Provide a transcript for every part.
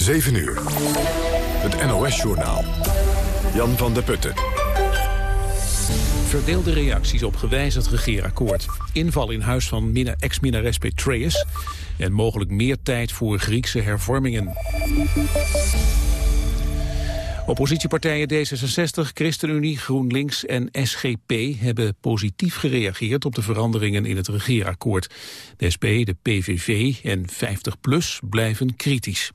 7 uur. Het NOS-journaal. Jan van der Putten. Verdeelde reacties op gewijzigd regeerakkoord. Inval in huis van ex-minnares Petraeus. En mogelijk meer tijd voor Griekse hervormingen. Oppositiepartijen D66, ChristenUnie, GroenLinks en SGP hebben positief gereageerd op de veranderingen in het regeerakkoord. De SP, de PVV en 50PLUS blijven kritisch.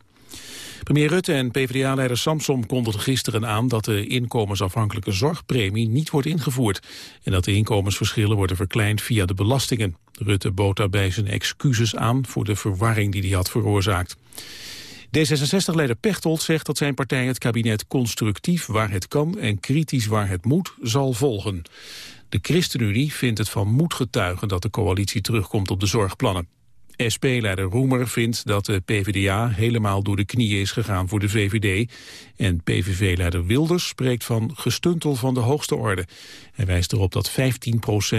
Premier Rutte en PvdA-leider Samsom kondigden gisteren aan dat de inkomensafhankelijke zorgpremie niet wordt ingevoerd en dat de inkomensverschillen worden verkleind via de belastingen. Rutte bood daarbij zijn excuses aan voor de verwarring die hij had veroorzaakt. D66-leider Pechtold zegt dat zijn partij het kabinet constructief waar het kan en kritisch waar het moet zal volgen. De ChristenUnie vindt het van moed getuigen dat de coalitie terugkomt op de zorgplannen. SP-leider Roemer vindt dat de PvdA helemaal door de knieën is gegaan voor de VVD. En PVV-leider Wilders spreekt van gestuntel van de hoogste orde. Hij wijst erop dat 15%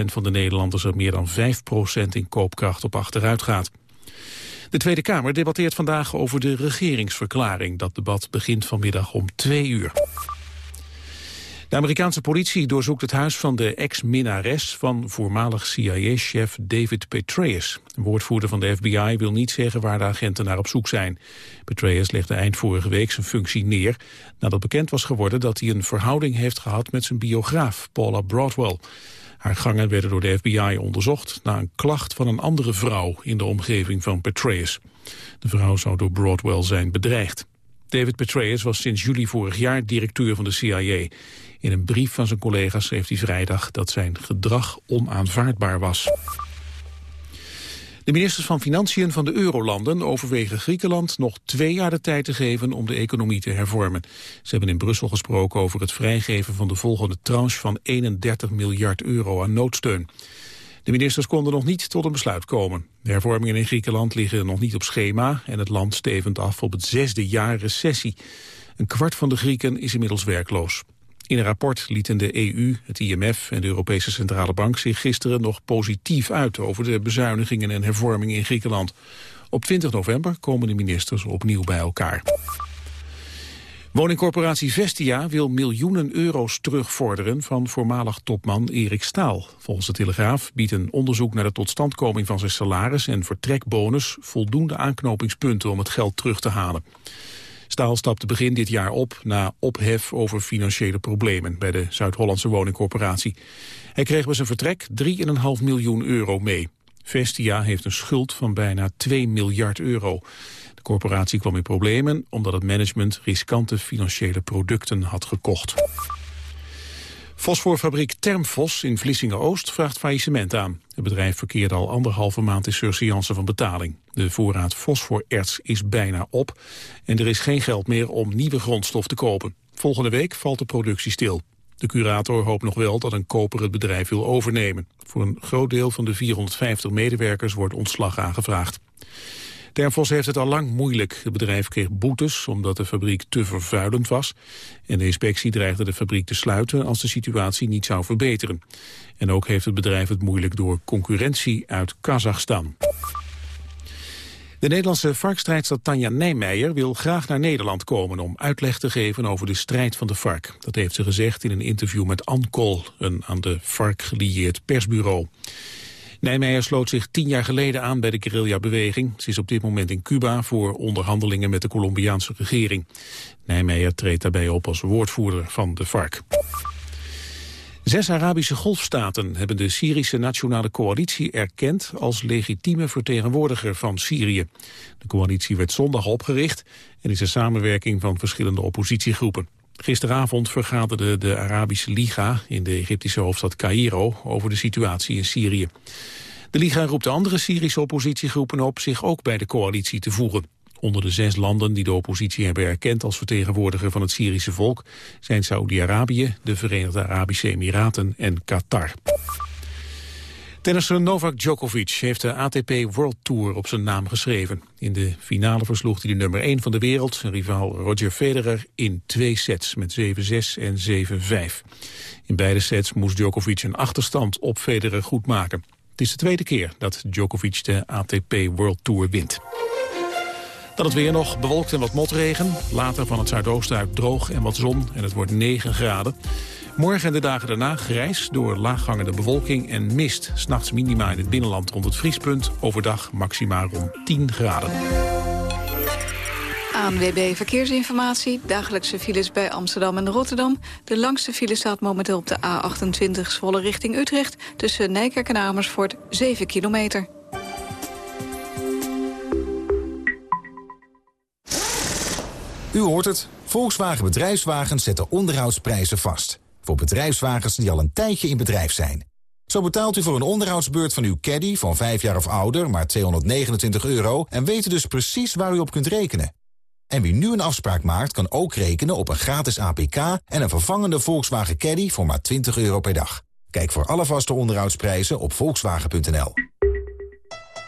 van de Nederlanders er meer dan 5% in koopkracht op achteruit gaat. De Tweede Kamer debatteert vandaag over de regeringsverklaring. Dat debat begint vanmiddag om twee uur. De Amerikaanse politie doorzoekt het huis van de ex-minnares van voormalig CIA-chef David Petraeus. Een woordvoerder van de FBI wil niet zeggen waar de agenten naar op zoek zijn. Petraeus legde eind vorige week zijn functie neer nadat bekend was geworden dat hij een verhouding heeft gehad met zijn biograaf Paula Broadwell. Haar gangen werden door de FBI onderzocht na een klacht van een andere vrouw in de omgeving van Petraeus. De vrouw zou door Broadwell zijn bedreigd. David Petraeus was sinds juli vorig jaar directeur van de CIA. In een brief van zijn collega's schreef hij vrijdag dat zijn gedrag onaanvaardbaar was. De ministers van Financiën van de Eurolanden overwegen Griekenland nog twee jaar de tijd te geven om de economie te hervormen. Ze hebben in Brussel gesproken over het vrijgeven van de volgende tranche van 31 miljard euro aan noodsteun. De ministers konden nog niet tot een besluit komen. De hervormingen in Griekenland liggen nog niet op schema en het land stevend af op het zesde jaar recessie. Een kwart van de Grieken is inmiddels werkloos. In een rapport lieten de EU, het IMF en de Europese Centrale Bank zich gisteren nog positief uit over de bezuinigingen en hervormingen in Griekenland. Op 20 november komen de ministers opnieuw bij elkaar. Woningcorporatie Vestia wil miljoenen euro's terugvorderen van voormalig topman Erik Staal. Volgens de Telegraaf biedt een onderzoek naar de totstandkoming van zijn salaris en vertrekbonus voldoende aanknopingspunten om het geld terug te halen. Staal stapte begin dit jaar op na ophef over financiële problemen bij de Zuid-Hollandse woningcorporatie. Hij kreeg bij zijn vertrek 3,5 miljoen euro mee. Vestia heeft een schuld van bijna 2 miljard euro. De corporatie kwam in problemen omdat het management riskante financiële producten had gekocht. Fosforfabriek Termfos in Vlissingen-Oost vraagt faillissement aan. Het bedrijf verkeerde al anderhalve maand in surseance van betaling. De voorraad fosforerts is bijna op en er is geen geld meer om nieuwe grondstof te kopen. Volgende week valt de productie stil. De curator hoopt nog wel dat een koper het bedrijf wil overnemen. Voor een groot deel van de 450 medewerkers wordt ontslag aangevraagd. Termfos heeft het al lang moeilijk. Het bedrijf kreeg boetes omdat de fabriek te vervuilend was. En de inspectie dreigde de fabriek te sluiten als de situatie niet zou verbeteren. En ook heeft het bedrijf het moeilijk door concurrentie uit Kazachstan. De Nederlandse varkstrijdster Tanja Nijmeijer wil graag naar Nederland komen om uitleg te geven over de strijd van de vark. Dat heeft ze gezegd in een interview met Ankol, een aan de vark gelieerd persbureau. Nijmeijer sloot zich tien jaar geleden aan bij de guerrilla-beweging. Ze is op dit moment in Cuba voor onderhandelingen met de Colombiaanse regering. Nijmeijer treedt daarbij op als woordvoerder van de FARC. Zes Arabische golfstaten hebben de Syrische Nationale Coalitie erkend als legitieme vertegenwoordiger van Syrië. De coalitie werd zondag opgericht en is een samenwerking van verschillende oppositiegroepen. Gisteravond vergaderde de Arabische Liga in de Egyptische hoofdstad Cairo over de situatie in Syrië. De Liga roept de andere Syrische oppositiegroepen op zich ook bij de coalitie te voegen. Onder de zes landen die de oppositie hebben erkend als vertegenwoordiger van het Syrische volk zijn Saoedi-Arabië, de Verenigde Arabische Emiraten en Qatar. Tennisser Novak Djokovic heeft de ATP World Tour op zijn naam geschreven. In de finale versloeg hij de nummer 1 van de wereld, zijn rivaal Roger Federer, in twee sets met 7-6 en 7-5. In beide sets moest Djokovic een achterstand op Federer goedmaken. Het is de tweede keer dat Djokovic de ATP World Tour wint. Dan het weer nog bewolkt en wat motregen. Later van het zuidoosten uit droog en wat zon en het wordt 9 graden. Morgen en de dagen daarna grijs door laaghangende bewolking en mist. S'nachts minima in het binnenland rond het vriespunt. Overdag maxima rond 10 graden. ANWB Verkeersinformatie. Dagelijkse files bij Amsterdam en Rotterdam. De langste file staat momenteel op de A28 Zwolle richting Utrecht... tussen Nijkerk en Amersfoort 7 kilometer. U hoort het. Volkswagen Bedrijfswagens zetten onderhoudsprijzen vast. Voor bedrijfswagens die al een tijdje in bedrijf zijn. Zo betaalt u voor een onderhoudsbeurt van uw caddy van 5 jaar of ouder maar 229 euro... en weet dus precies waar u op kunt rekenen. En wie nu een afspraak maakt, kan ook rekenen op een gratis APK... en een vervangende Volkswagen Caddy voor maar 20 euro per dag. Kijk voor alle vaste onderhoudsprijzen op volkswagen.nl.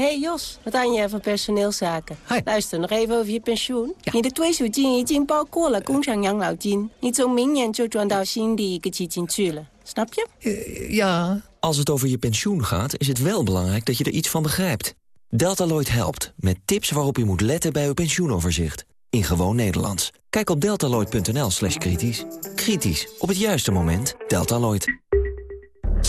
hey Jos, wat aan je van personeelszaken? Luister nog even over je pensioen. Je de twee is in Niet zo die ik het Snap je? Eh, ja. Als het over je pensioen gaat, is het wel belangrijk dat je er iets van begrijpt. Deltaloid helpt met tips waarop je moet letten bij uw pensioenoverzicht. In gewoon Nederlands. Kijk op deltaloid.nl slash kritisch. Kritisch. Op het juiste moment. Deltaloid.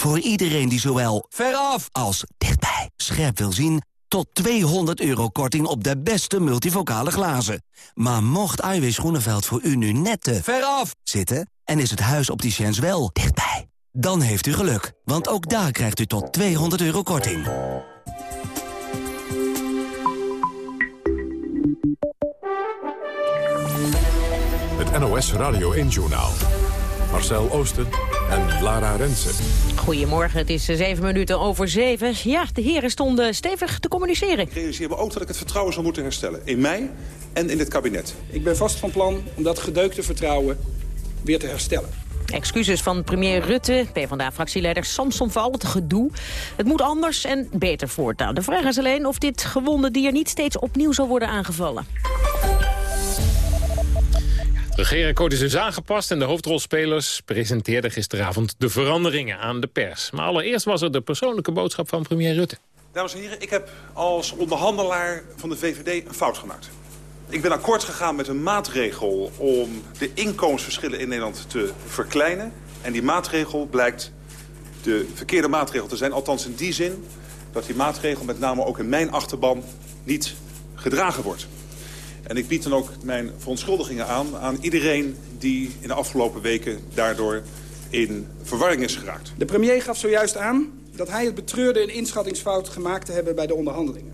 Voor iedereen die zowel veraf als dichtbij scherp wil zien... tot 200 euro korting op de beste multivocale glazen. Maar mocht Iwis Groeneveld voor u nu net te veraf zitten... en is het huis opticiens wel dichtbij... dan heeft u geluk, want ook daar krijgt u tot 200 euro korting. Het NOS Radio 1-journaal. Marcel Oosten en Lara Rensen. Goedemorgen, het is eh, zeven minuten over zeven. Ja, de heren stonden stevig te communiceren. Ik realiseer me ook dat ik het vertrouwen zou moeten herstellen. In mij en in het kabinet. Ik ben vast van plan om dat gedeukte vertrouwen weer te herstellen. Excuses van premier Rutte, PvdA-fractieleider Samson voor al het gedoe. Het moet anders en beter voortaan. De vraag is alleen of dit gewonde dier niet steeds opnieuw zal worden aangevallen. Het regeerakkoord is dus aangepast en de hoofdrolspelers presenteerden gisteravond de veranderingen aan de pers. Maar allereerst was er de persoonlijke boodschap van premier Rutte. Dames en heren, ik heb als onderhandelaar van de VVD een fout gemaakt. Ik ben akkoord gegaan met een maatregel om de inkomensverschillen in Nederland te verkleinen. En die maatregel blijkt de verkeerde maatregel te zijn. Althans in die zin dat die maatregel met name ook in mijn achterban niet gedragen wordt. En ik bied dan ook mijn verontschuldigingen aan aan iedereen die in de afgelopen weken daardoor in verwarring is geraakt. De premier gaf zojuist aan dat hij het betreurde een inschattingsfout gemaakt te hebben bij de onderhandelingen.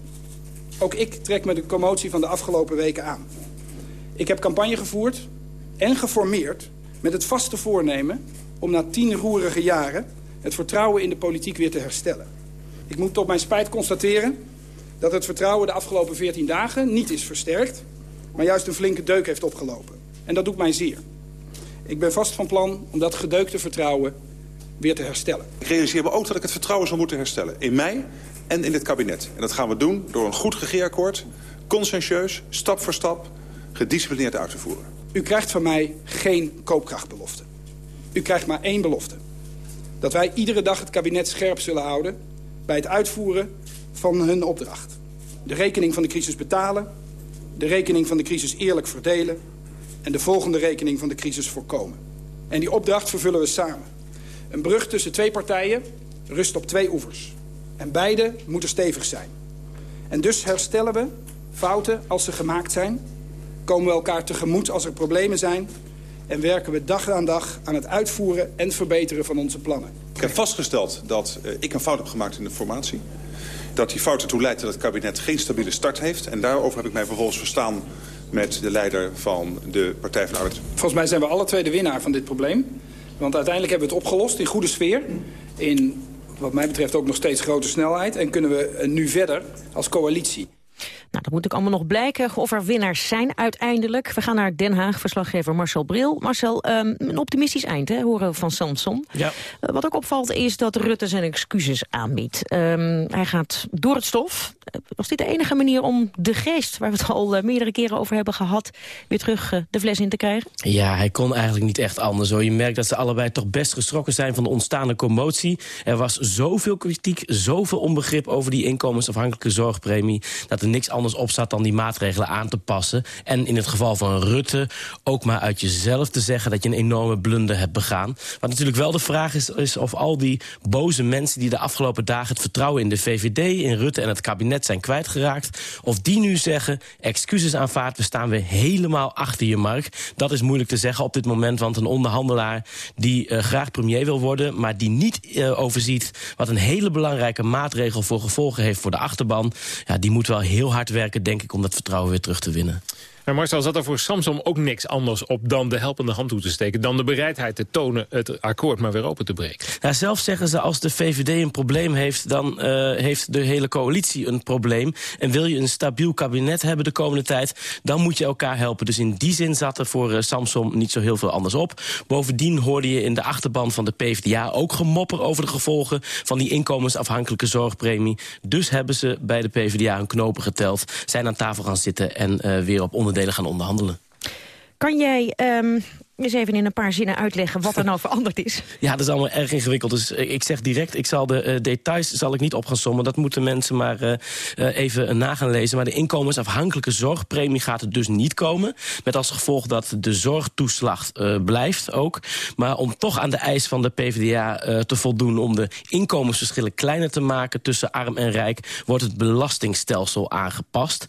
Ook ik trek me de commotie van de afgelopen weken aan. Ik heb campagne gevoerd en geformeerd met het vaste voornemen om na tien roerige jaren het vertrouwen in de politiek weer te herstellen. Ik moet tot mijn spijt constateren dat het vertrouwen de afgelopen 14 dagen niet is versterkt, maar juist een flinke deuk heeft opgelopen. En dat doet mij zeer. Ik ben vast van plan om dat gedeukte vertrouwen weer te herstellen. Ik realiseer me ook dat ik het vertrouwen zou moeten herstellen. In mij en in dit kabinet. En dat gaan we doen door een goed regeerakkoord, conscientieus, stap voor stap, gedisciplineerd uit te voeren. U krijgt van mij geen koopkrachtbelofte. U krijgt maar één belofte. Dat wij iedere dag het kabinet scherp zullen houden bij het uitvoeren van hun opdracht. De rekening van de crisis betalen, de rekening van de crisis eerlijk verdelen... en de volgende rekening van de crisis voorkomen. En die opdracht vervullen we samen. Een brug tussen twee partijen rust op twee oevers. En beide moeten stevig zijn. En dus herstellen we fouten als ze gemaakt zijn... komen we elkaar tegemoet als er problemen zijn... en werken we dag aan dag aan het uitvoeren en verbeteren van onze plannen. Ik heb vastgesteld dat uh, ik een fout heb gemaakt in de formatie. Dat die fout ertoe leidt dat het kabinet geen stabiele start heeft. En daarover heb ik mij vervolgens verstaan met de leider van de Partij van de Arbeid. Volgens mij zijn we alle twee de winnaar van dit probleem. Want uiteindelijk hebben we het opgelost in goede sfeer. In wat mij betreft ook nog steeds grote snelheid. En kunnen we nu verder als coalitie. Nou, dat moet ook allemaal nog blijken of er winnaars zijn uiteindelijk. We gaan naar Den Haag, verslaggever Marcel Bril. Marcel, um, een optimistisch eind, hè, horen we van Samson. Ja. Uh, wat ook opvalt is dat Rutte zijn excuses aanbiedt. Um, hij gaat door het stof. Uh, was dit de enige manier om de geest, waar we het al uh, meerdere keren over hebben gehad... weer terug de fles in te krijgen? Ja, hij kon eigenlijk niet echt anders. Hoor. Je merkt dat ze allebei toch best geschrokken zijn van de ontstaande commotie. Er was zoveel kritiek, zoveel onbegrip over die inkomensafhankelijke zorgpremie... dat er niks anders op zat dan die maatregelen aan te passen. En in het geval van Rutte ook maar uit jezelf te zeggen... dat je een enorme blunder hebt begaan. Wat natuurlijk wel de vraag is, is of al die boze mensen... die de afgelopen dagen het vertrouwen in de VVD, in Rutte en het kabinet zijn kwijtgeraakt... of die nu zeggen, excuses aanvaard, we staan weer helemaal achter je, Mark. Dat is moeilijk te zeggen op dit moment, want een onderhandelaar... die uh, graag premier wil worden, maar die niet uh, overziet... wat een hele belangrijke maatregel voor gevolgen heeft voor de achterban... Ja, die moet wel heel hard werken, denk ik, om dat vertrouwen weer terug te winnen. Marcel, zat er voor Samsom ook niks anders op dan de helpende hand toe te steken... dan de bereidheid te tonen het akkoord maar weer open te breken? Ja, zelf zeggen ze als de VVD een probleem heeft... dan uh, heeft de hele coalitie een probleem. En wil je een stabiel kabinet hebben de komende tijd... dan moet je elkaar helpen. Dus in die zin zat er voor uh, Samsom niet zo heel veel anders op. Bovendien hoorde je in de achterban van de PvdA ook gemopper... over de gevolgen van die inkomensafhankelijke zorgpremie. Dus hebben ze bij de PvdA hun knopen geteld... zijn aan tafel gaan zitten en uh, weer op onderdelen gaan onderhandelen. Kan jij um, eens even in een paar zinnen uitleggen wat er nou veranderd is? Ja, dat is allemaal erg ingewikkeld. Dus ik zeg direct, ik zal de uh, details zal ik niet op gaan sommen. Dat moeten mensen maar uh, even na gaan lezen. Maar de inkomensafhankelijke zorgpremie gaat er dus niet komen. Met als gevolg dat de zorgtoeslag blijft ook. Maar om toch aan de eis van de PvdA te voldoen... om de inkomensverschillen kleiner te maken tussen arm en rijk... wordt het belastingstelsel aangepast.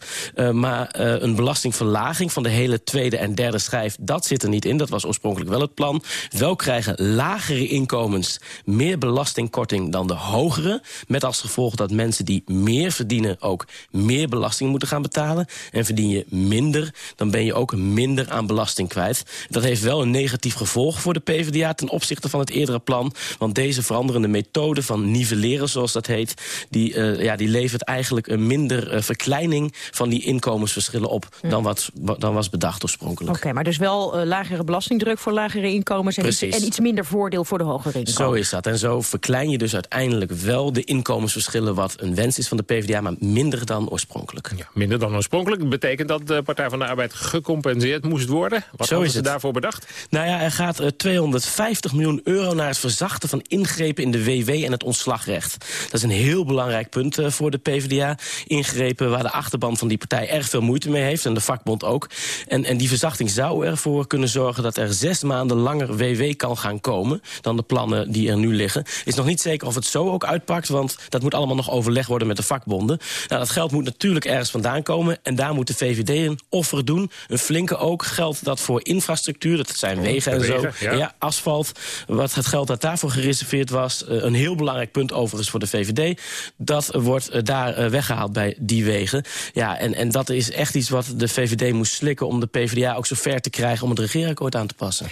maar een belastingverlaging van de hele tweede en derde schijf... dat zit er niet in, dat was oorspronkelijk wel het plan. Wel krijgen lagere inkomens meer belastingkorting dan de hogere. Met als gevolg dat mensen die meer verdienen ook meer belasting moeten gaan betalen. En verdien je minder, dan ben je ook minder aan belasting kwijt. Dat heeft wel een negatief gevolg voor de PvdA ten opzichte van het eerdere plan. Want deze veranderende methode van nivelleren, zoals dat heet... die, uh, ja, die levert eigenlijk een minder uh, verkleining van die inkomensverschillen op... Ja. Dan, wat, dan was bedacht oorspronkelijk. Oké, okay, maar dus wel uh, lagere belastingdruk voor lagere inkomens... En iets, en iets, minder voordeel voor de hogere inkomens. Zo is dat. En zo verklein je dus uiteindelijk wel de inkomensverschillen... wat een wens is van de PvdA, maar minder dan oorspronkelijk. Ja, minder dan oorspronkelijk. Dat betekent dat de Partij van de Arbeid gecompenseerd moest worden. Wat zo hadden is ze het. daarvoor bedacht? Nou ja, er gaat uh, 250 miljoen euro naar het verzachten van ingrepen... in de WW en het ontslagrecht. Dat is een heel belangrijk punt uh, voor de PvdA. Ingrepen waar de achterban van die partij erg veel moeite mee heeft... en de vakbond ook. En, en die verzachting zou ervoor kunnen zorgen... dat er zes maanden langer WW kan gaan komen... dan de plannen die er nu liggen. Is nog niet zeker of het zo ook uitpakt... want dat moet allemaal nog overlegd worden met de vakbonden. Nou, dat geld moet natuurlijk ergens vandaan komen... en daar moet de VVD een offer doen. Een flinke ook geld dat voor infrastructuur... dat zijn wegen en zo, ja. ja. asfalt... wat het geld dat daarvoor gereserveerd was... Uh, een heel belangrijk punt overigens voor de VVD... dat wordt uh, daar uh, weggehaald bij die wegen. Ja, en, en dat is echt iets wat de VVD moest slikken... om de PvdA ook zo ver te krijgen om het regeerakkoord aan te passen.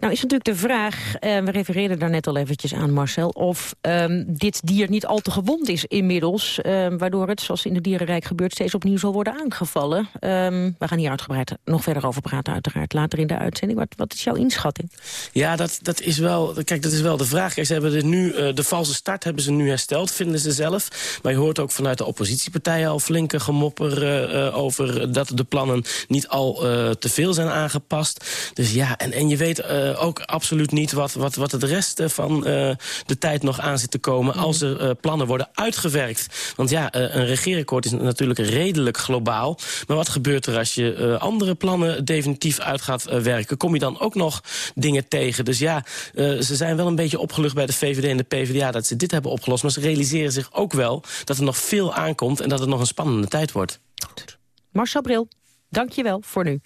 Nou is natuurlijk de vraag, uh, we refereerden daar net al eventjes aan Marcel... of um, dit dier niet al te gewond is inmiddels... Uh, waardoor het, zoals in de dierenrijk gebeurt, steeds opnieuw zal worden aangevallen. Um, we gaan hier uitgebreid nog verder over praten uiteraard later in de uitzending. Wat, wat is jouw inschatting? Ja, dat, dat is wel, kijk, dat is wel de vraag. Kijk, ze hebben dit nu, uh, de valse start hebben ze nu hersteld, vinden ze zelf. Maar je hoort ook vanuit de oppositiepartijen al flinke gemopper uh, over... dat de plannen niet al uh, te veel zijn aangepast. Dus ja, en, en je weet uh, ook absoluut niet wat, wat, wat het rest van uh, de tijd nog aan zit te komen... Mm. als er uh, plannen worden uitgewerkt. Want ja, een regeerakkoord is natuurlijk redelijk globaal. Maar wat gebeurt er als je andere plannen definitief uit gaat werken? Kom je dan ook nog dingen tegen? Dus ja, ze zijn wel een beetje opgelucht bij de VVD en de PvdA... dat ze dit hebben opgelost. Maar ze realiseren zich ook wel dat er nog veel aankomt... en dat het nog een spannende tijd wordt. Marcel Bril, dank je wel voor nu.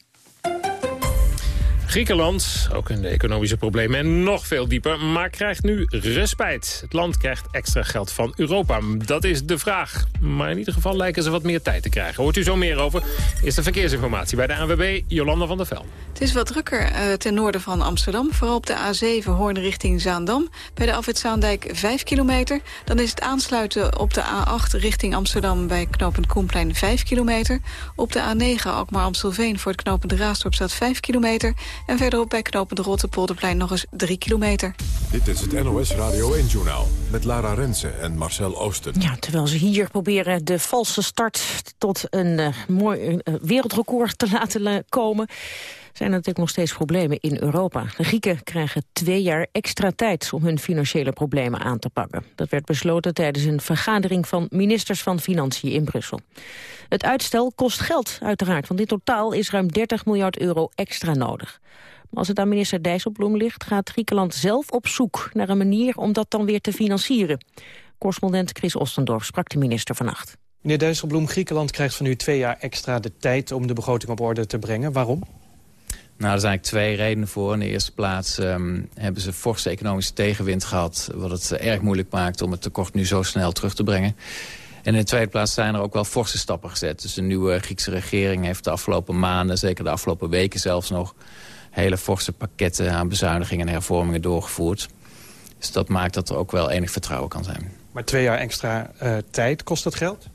Griekenland, ook de economische problemen en nog veel dieper, maar krijgt nu respijt. Het land krijgt extra geld van Europa. Dat is de vraag. Maar in ieder geval lijken ze wat meer tijd te krijgen. Hoort u zo meer over? Is de verkeersinformatie bij de ANWB Jolanda van der Vel. Het is wat drukker uh, ten noorden van Amsterdam. Vooral op de A7 Hoorn richting Zaandam. Bij de afwit Zaandijk 5 kilometer. Dan is het aansluiten op de A8 richting Amsterdam bij knooppunt Koenplein 5 kilometer. Op de A9 Alkmaar-Amstelveen voor het knooppunt Raasdorp staat 5 kilometer. En verderop bij knooppunt Rotterpolderplein nog eens 3 kilometer. Dit is het NOS Radio 1-journaal met Lara Rensen en Marcel Oosten. Ja, terwijl ze hier proberen de valse start tot een uh, mooi uh, wereldrecord te laten komen zijn er natuurlijk nog steeds problemen in Europa. De Grieken krijgen twee jaar extra tijd om hun financiële problemen aan te pakken. Dat werd besloten tijdens een vergadering van ministers van Financiën in Brussel. Het uitstel kost geld, uiteraard, want in totaal is ruim 30 miljard euro extra nodig. Maar als het aan minister Dijsselbloem ligt, gaat Griekenland zelf op zoek naar een manier om dat dan weer te financieren. Correspondent Chris Ostendorf sprak de minister vannacht. Meneer Dijsselbloem, Griekenland krijgt van u twee jaar extra de tijd om de begroting op orde te brengen. Waarom? Nou, er zijn eigenlijk twee redenen voor. In de eerste plaats um, hebben ze forse economische tegenwind gehad... wat het erg moeilijk maakt om het tekort nu zo snel terug te brengen. En in de tweede plaats zijn er ook wel forse stappen gezet. Dus de nieuwe Griekse regering heeft de afgelopen maanden... zeker de afgelopen weken zelfs nog... hele forse pakketten aan bezuinigingen en hervormingen doorgevoerd. Dus dat maakt dat er ook wel enig vertrouwen kan zijn. Maar twee jaar extra uh, tijd, kost dat geld?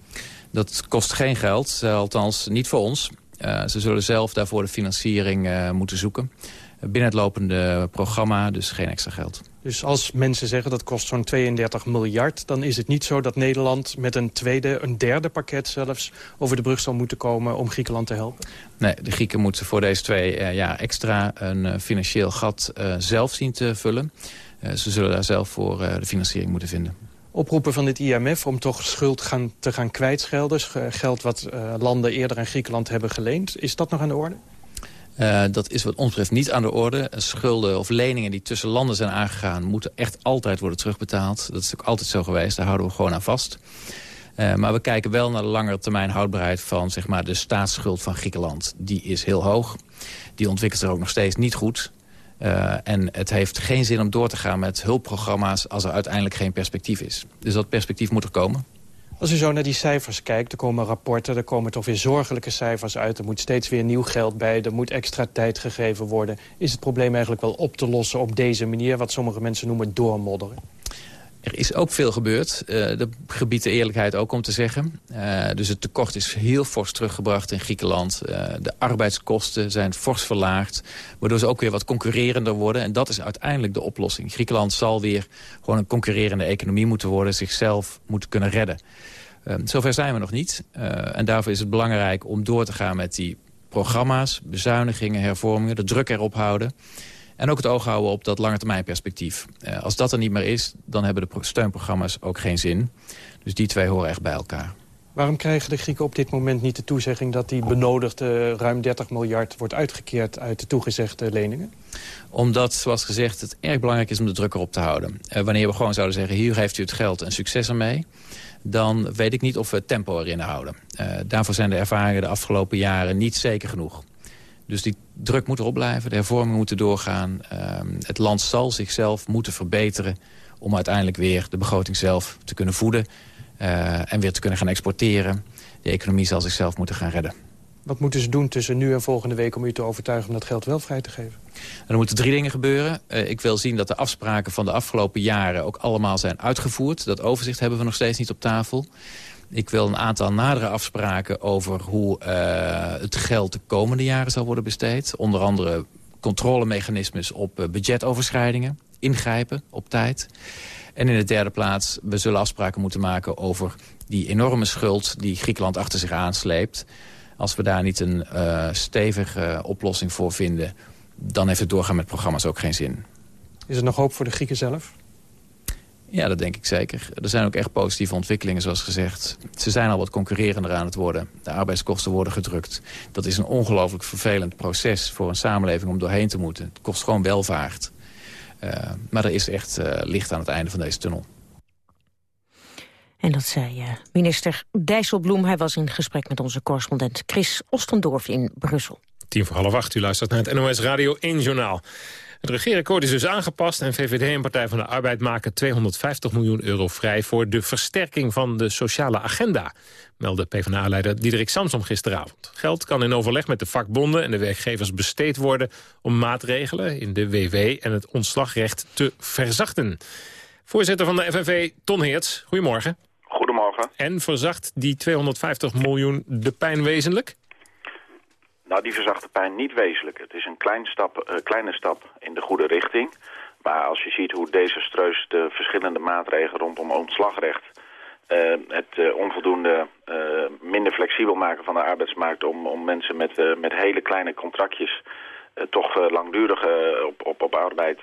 Dat kost geen geld, althans niet voor ons. Uh, ze zullen zelf daarvoor de financiering uh, moeten zoeken. Binnen het lopende programma, dus geen extra geld. Dus als mensen zeggen dat kost zo'n 32 miljard... dan is het niet zo dat Nederland met een tweede, een derde pakket zelfs... over de brug zal moeten komen om Griekenland te helpen? Nee, de Grieken moeten voor deze twee uh, jaar extra een financieel gat zelf zien te vullen. ze zullen daar zelf voor de financiering moeten vinden oproepen van het IMF om toch schuld gaan, te gaan kwijtschelden. Geld wat uh, landen eerder aan Griekenland hebben geleend. Is dat nog aan de orde? Uh, dat is wat ons betreft niet aan de orde. Schulden of leningen die tussen landen zijn aangegaan... moeten echt altijd worden terugbetaald. Dat is ook altijd zo geweest. Daar houden we gewoon aan vast. Maar we kijken wel naar de langere termijn houdbaarheid van zeg maar, de staatsschuld van Griekenland. Die is heel hoog. Die ontwikkelt zich ook nog steeds niet goed. Uh, en het heeft geen zin om door te gaan met hulpprogramma's... als er uiteindelijk geen perspectief is. Dus dat perspectief moet er komen. Als u zo naar die cijfers kijkt, er komen rapporten... er komen toch weer zorgelijke cijfers uit. Er moet steeds weer nieuw geld bij, er moet extra tijd gegeven worden. Is het probleem eigenlijk wel op te lossen op deze manier... wat sommige mensen noemen doormodderen? Er is ook veel gebeurd. Uh, dat gebiedt de eerlijkheid ook om te zeggen. Uh, dus het tekort is heel fors teruggebracht in Griekenland. Uh, de arbeidskosten zijn fors verlaagd. Waardoor ze ook weer wat concurrerender worden. En dat is uiteindelijk de oplossing. Griekenland zal weer gewoon een concurrerende economie moeten worden. Zichzelf moeten kunnen redden. zover zijn we nog niet. en daarvoor is het belangrijk om door te gaan met die programma's, bezuinigingen, hervormingen. De druk erop houden. En ook het oog houden op dat langetermijnperspectief. Uh, als dat er niet meer is, dan hebben de steunprogramma's ook geen zin. Dus die twee horen echt bij elkaar. Waarom krijgen de Grieken op dit moment niet de toezegging... dat die benodigde ruim 30 miljard wordt uitgekeerd uit de toegezegde leningen? Omdat, zoals gezegd, het erg belangrijk is om de druk erop te houden. Uh, wanneer we gewoon zouden zeggen, hier heeft u het geld en succes ermee... dan weet ik niet of we het tempo erin houden. Uh, daarvoor zijn de ervaringen de afgelopen jaren niet zeker genoeg. Dus die druk moet erop blijven, de hervormingen moeten doorgaan. Uh, het land zal zichzelf moeten verbeteren om uiteindelijk weer de begroting zelf te kunnen voeden... Uh, en weer te kunnen gaan exporteren. De economie zal zichzelf moeten gaan redden. Wat moeten ze doen tussen nu en volgende week om u te overtuigen om dat geld wel vrij te geven? er moeten drie dingen gebeuren. Uh, ik wil zien dat de afspraken van de afgelopen jaren ook allemaal zijn uitgevoerd. Dat overzicht hebben we nog steeds niet op tafel. Ik wil een aantal nadere afspraken over hoe uh, het geld de komende jaren zal worden besteed. Onder andere controlemechanismes op uh, budgetoverschrijdingen. Ingrijpen op tijd. En in de derde plaats, we zullen afspraken moeten maken over die enorme schuld die Griekenland achter zich aansleept. Als we daar niet een uh, stevige oplossing voor vinden, dan heeft het doorgaan met programma's ook geen zin. Is er nog hoop voor de Grieken zelf? Ja, dat denk ik zeker. Er zijn ook echt positieve ontwikkelingen, zoals gezegd. Ze zijn al wat concurrerender aan het worden. De arbeidskosten worden gedrukt. Dat is een ongelooflijk vervelend proces voor een samenleving om doorheen te moeten. Het kost gewoon welvaart. Uh, maar er is echt uh, licht aan het einde van deze tunnel. En dat zei uh, minister Dijsselbloem. Hij was in gesprek met onze correspondent Chris Ostendorf in Brussel. Tien voor half acht, u luistert naar het NOS Radio 1 Journaal. Het regeerakkoord is dus aangepast en VVD en Partij van de Arbeid maken 250 miljoen euro vrij voor de versterking van de sociale agenda, meldde PvdA-leider Diederik Samsom gisteravond. Geld kan in overleg met de vakbonden en de werkgevers besteed worden om maatregelen in de WW en het ontslagrecht te verzachten. Voorzitter van de FNV, Ton Heerts, goedemorgen. Goedemorgen. En verzacht die 250 miljoen de pijn wezenlijk? Nou, die verzacht de pijn niet wezenlijk. Het is een klein stap, uh, kleine stap in de goede richting. Maar als je ziet hoe desastreus de verschillende maatregelen rondom ontslagrecht... Uh, het uh, onvoldoende minder flexibel maken van de arbeidsmarkt... om, om mensen met, met hele kleine contractjes toch langdurig op, op, op arbeid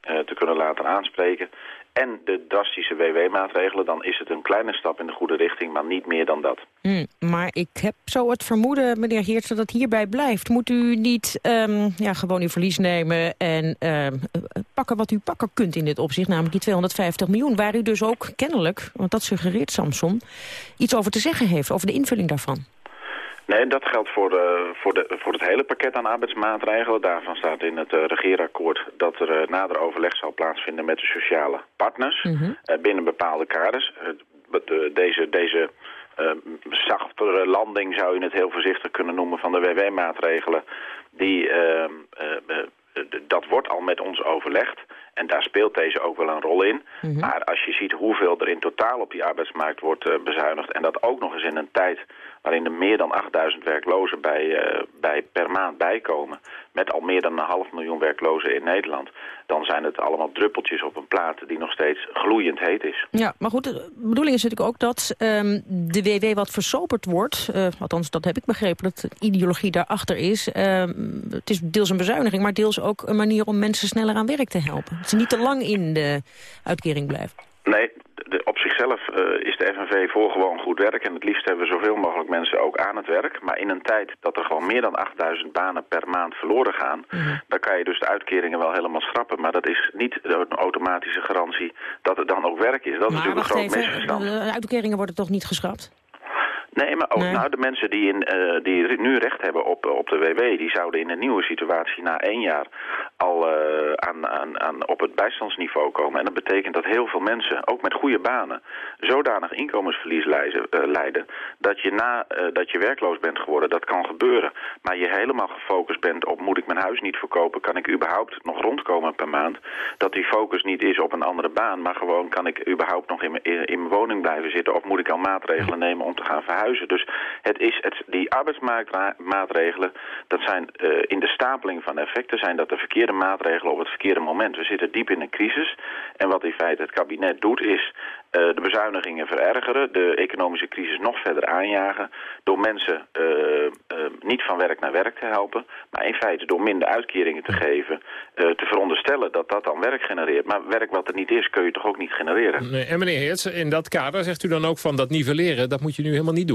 te kunnen laten aanspreken en de drastische WW-maatregelen... dan is het een kleine stap in de goede richting, maar niet meer dan dat. Hmm, maar ik heb zo het vermoeden, meneer Geerts, dat het hierbij blijft. Moet u niet um, ja, gewoon uw verlies nemen en um, pakken wat u pakken kunt in dit opzicht... namelijk die 250 miljoen, waar u dus ook kennelijk, want dat suggereert Samson... iets over te zeggen heeft, over de invulling daarvan? Nee, dat geldt voor, de, voor, de, voor het hele pakket aan arbeidsmaatregelen. Daarvan staat in het uh, regeerakkoord dat er uh, nader overleg zal plaatsvinden met de sociale partners mm -hmm. uh, binnen bepaalde kaders. deze deze zachtere landing zou je het heel voorzichtig kunnen noemen van de WW-maatregelen. Die, ehm, dat wordt al met ons overlegd. En daar speelt deze ook wel een rol in. Mm -hmm. Maar als je ziet hoeveel er in totaal op die arbeidsmarkt wordt bezuinigd... en dat ook nog eens in een tijd waarin er meer dan 8000 werklozen bij, uh, bij per maand bijkomen... met al meer dan een half miljoen werklozen in Nederland... dan zijn het allemaal druppeltjes op een plaat die nog steeds gloeiend heet is. Ja, maar goed, de bedoeling is natuurlijk ook dat um, de WW wat versoperd wordt. Uh, althans, dat heb ik begrepen, dat de ideologie daarachter is. Uh, het is deels een bezuiniging, maar deels ook een manier om mensen sneller aan werk te helpen. Dat ze niet te lang in de uitkering blijven. Nee, zichzelf uh, is de FNV voor gewoon goed werk. En het liefst hebben we zoveel mogelijk mensen ook aan het werk. Maar in een tijd dat er gewoon meer dan 8000 banen per maand verloren gaan... Mm. dan kan je dus de uitkeringen wel helemaal schrappen. Maar dat is niet een automatische garantie dat het dan ook werk is. Dat maar is natuurlijk een groot misverstand. De uitkeringen worden toch niet geschrapt? Nee, maar ook nee. nou, de mensen die, in, uh, die nu recht hebben op, op de WW... die zouden in een nieuwe situatie na één jaar al uh, aan, aan, aan op het bijstandsniveau komen. En dat betekent dat heel veel mensen, ook met goede banen... zodanig inkomensverlies leiden, uh, leiden dat je na dat je werkloos bent geworden, dat kan gebeuren. Maar je helemaal gefocust bent op moet ik mijn huis niet verkopen... kan ik überhaupt nog rondkomen per maand... dat die focus niet is op een andere baan... maar gewoon kan ik überhaupt nog in mijn, in, in mijn woning blijven zitten... of moet ik al maatregelen nemen om te gaan verhuizen Dus het is het, die arbeidsmaatregelen, dat zijn uh, in de stapeling van effecten, zijn dat de verkeerde maatregelen op het verkeerde moment. We zitten diep in een crisis. En wat in feite het kabinet doet is uh, de bezuinigingen verergeren, de economische crisis nog verder aanjagen, door mensen uh, niet van werk naar werk te helpen, maar in feite door minder uitkeringen te geven, te veronderstellen dat dat dan werk genereert. Maar werk wat er niet is, kun je toch ook niet genereren. En meneer Heerts, in dat kader zegt u dan ook van dat nivelleren, dat moet je nu helemaal niet doen?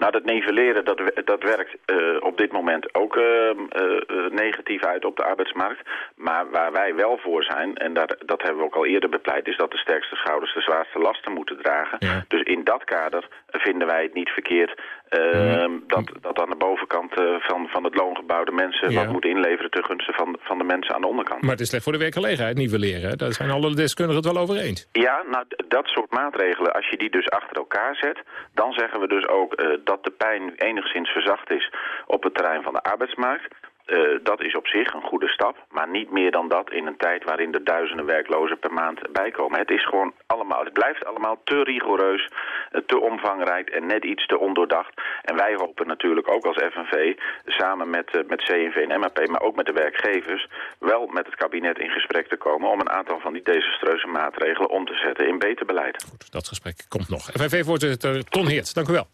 Nou, dat nivelleren, dat, dat werkt uh, op dit moment ook uh, uh, negatief uit op de arbeidsmarkt. Maar waar wij wel voor zijn, en dat, dat hebben we ook al eerder bepleit... is dat de sterkste schouders de zwaarste lasten moeten dragen. Ja. Dus in dat kader vinden wij het niet verkeerd... Ja. dat, dat aan de bovenkant van, van het loongebouw de mensen ja. wat moeten inleveren... ten gunste van, van de mensen aan de onderkant. Maar het is slecht voor de werkgelegenheid, nivelleren. Daar zijn alle deskundigen het wel over eens. Ja, nou, dat soort maatregelen, als je die dus achter elkaar zet... dan zeggen we dus ook dat de pijn enigszins verzacht is op het terrein van de arbeidsmarkt. Uh, dat is op zich een goede stap, maar niet meer dan dat in een tijd waarin er duizenden werklozen per maand bijkomen. Het is gewoon allemaal, het blijft allemaal te rigoureus, uh, te omvangrijk en net iets te ondoordacht. En wij hopen natuurlijk ook als FNV, samen met, uh, met CNV en MAP, maar ook met de werkgevers, wel met het kabinet in gesprek te komen om een aantal van die desastreuze maatregelen om te zetten in beter beleid. Goed, dat gesprek komt nog. FNV-voorzitter Ton Heert, dank u wel.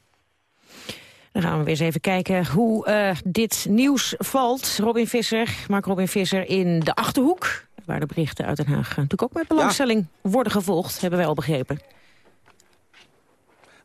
Dan gaan we weer eens even kijken hoe uh, dit nieuws valt. Robin Visser, Mark Robin Visser in de Achterhoek... waar de berichten uit Den Haag natuurlijk ook met belangstelling ja. worden gevolgd... hebben wij al begrepen.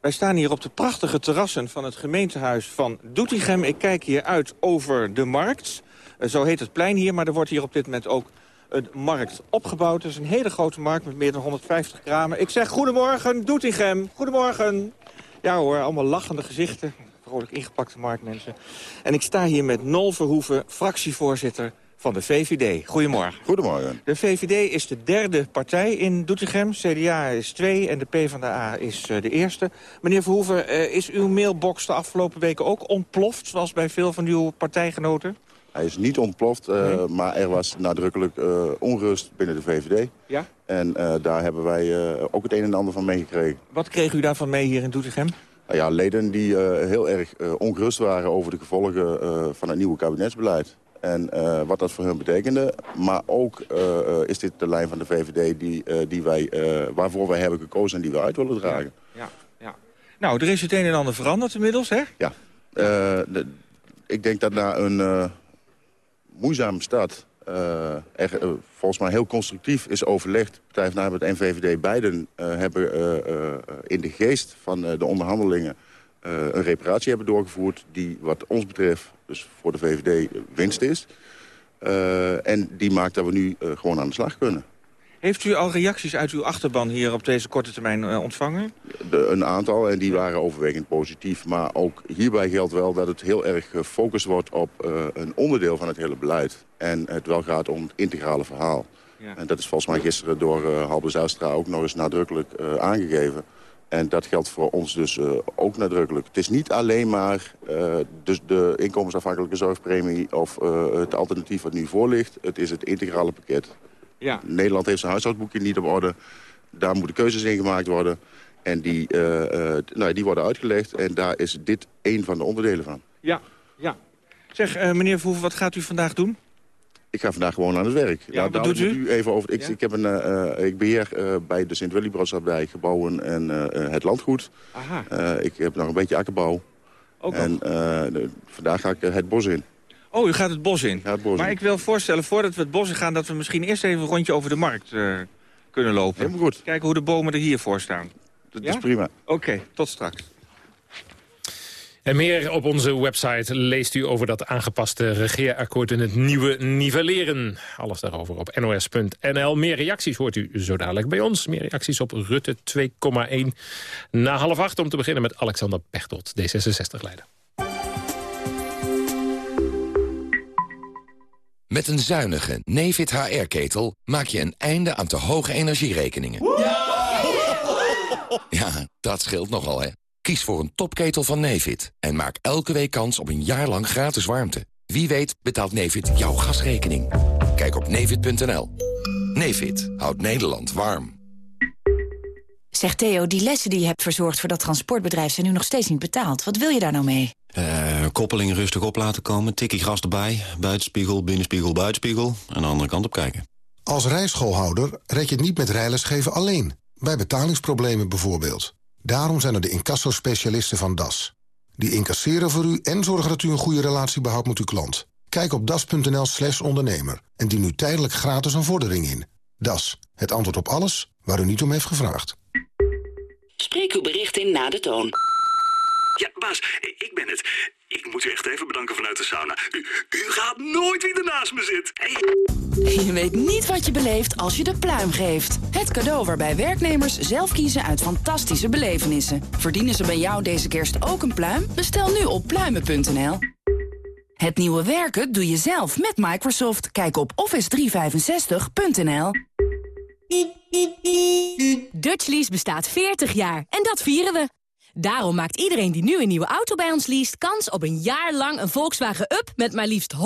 Wij staan hier op de prachtige terrassen van het gemeentehuis van Doetinchem. Ik kijk hier uit over de markt. Uh, zo heet het plein hier, maar er wordt hier op dit moment ook een markt opgebouwd. Het is een hele grote markt met meer dan 150 kramen. Ik zeg goedemorgen, Doetinchem. Goedemorgen. Ja hoor, allemaal lachende gezichten vrolijk ingepakte marktmensen. En ik sta hier met Nol Verhoeven, fractievoorzitter van de VVD. Goedemorgen. Goedemorgen. De VVD is de derde partij in Doetinchem. CDA is twee en de PvdA is uh, de eerste. Meneer Verhoeven, uh, is uw mailbox de afgelopen weken ook ontploft... zoals bij veel van uw partijgenoten? Hij is niet ontploft, uh, nee. maar er was nadrukkelijk onrust binnen de VVD. Ja? En daar hebben wij ook het een en ander van meegekregen. Wat kreeg u daarvan mee hier in Doetinchem? Nou ja, leden die heel erg ongerust waren over de gevolgen van het nieuwe kabinetsbeleid. En uh, wat dat voor hun betekende. Maar ook uh, is dit de lijn van de VVD die, uh, die wij, waarvoor wij hebben gekozen en die we uit willen dragen. Ja, ja, ja. Nou, er is het een en ander veranderd inmiddels, hè? Ja. De, ik denk dat na een moeizame start... er volgens mij heel constructief is overlegd. Partij van Arbeid en VVD beiden hebben in de geest van de onderhandelingen... een reparatie hebben doorgevoerd die wat ons betreft dus voor de VVD winst is. En die maakt dat we nu gewoon aan de slag kunnen. Heeft u al reacties uit uw achterban hier op deze korte termijn uh, ontvangen? De, een aantal en die waren overwegend positief. Maar ook hierbij geldt wel dat het heel erg gefocust wordt op een onderdeel van het hele beleid. En het wel gaat om het integrale verhaal. Ja. En dat is volgens mij gisteren door Halbe Zijlstra ook nog eens nadrukkelijk aangegeven. En dat geldt voor ons dus uh, ook nadrukkelijk. Het is niet alleen maar uh, dus de inkomensafhankelijke zorgpremie... of uh, het alternatief wat nu voor ligt. Het is het integrale pakket. Ja. Nederland heeft zijn huishoudboekje niet op orde. Daar moeten keuzes in gemaakt worden. En die, nou, die worden uitgelegd. En daar is dit één van de onderdelen van. Ja, ja. Zeg, meneer Verhoeven, wat gaat u vandaag doen? Ik ga vandaag gewoon aan het werk. Ja, wat doet u? Even over, ik, ja? ik, heb een, uh, ik beheer uh, bij de sint willybrodsabdij gebouwen en uh, het landgoed. Aha. ik heb nog een beetje akkerbouw. Ook en de, vandaag ga ik het bos in. Oh, u gaat het bos in? Ja, het bos maar in. ik wil voorstellen, voordat we het bos in gaan... dat we misschien eerst even een rondje over de markt kunnen lopen. Helemaal goed. Kijken hoe de bomen er hiervoor staan. Dat ja? is prima. Oké, okay, tot straks. En meer op onze website leest u over dat aangepaste regeerakkoord en het nieuwe nivelleren. Alles daarover op nos.nl. Meer reacties hoort u zo dadelijk bij ons. Meer reacties op Rutte 2,1 na half acht. Om te beginnen met Alexander Pechtold, D66-leider. Met een zuinige Nefit HR-ketel maak je een einde aan te hoge energierekeningen. Ja, dat scheelt nogal, hè. Kies voor een topketel van Nevit en maak elke week kans op een jaar lang gratis warmte. Wie weet betaalt Nevit jouw gasrekening. Kijk op nevit.nl. Nevit houdt Nederland warm. Zeg Theo, die lessen die je hebt verzorgd voor dat transportbedrijf... zijn nu nog steeds niet betaald. Wat wil je daar nou mee? Uh, koppeling rustig op laten komen, tikkie gras erbij... buitenspiegel, binnenspiegel, buitenspiegel... en de andere kant op kijken. Als rijschoolhouder red je het niet met rijlesgeven alleen. Bij betalingsproblemen bijvoorbeeld. Daarom zijn er de incassospecialisten van DAS. Die incasseren voor u en zorgen dat u een goede relatie behoudt met uw klant. Kijk op das.nl slash ondernemer en dien nu tijdelijk gratis een vordering in. DAS, het antwoord op alles waar u niet om heeft gevraagd. Spreek uw bericht in na de toon. Ja, baas, ik ben het. Ik moet u echt even bedanken vanuit de sauna. U, u gaat nooit wie ernaast me zit. Hey. Je weet niet wat je beleeft als je de pluim geeft. Het cadeau waarbij werknemers zelf kiezen uit fantastische belevenissen. Verdienen ze bij jou deze kerst ook een pluim? Bestel nu op pluimen.nl. Het nieuwe werken doe je zelf met Microsoft. Kijk op office365.nl. Dutchlease bestaat 40 jaar en dat vieren we. Daarom maakt iedereen die nu een nieuwe auto bij ons leest... kans op een jaar lang een Volkswagen Up met maar liefst 100%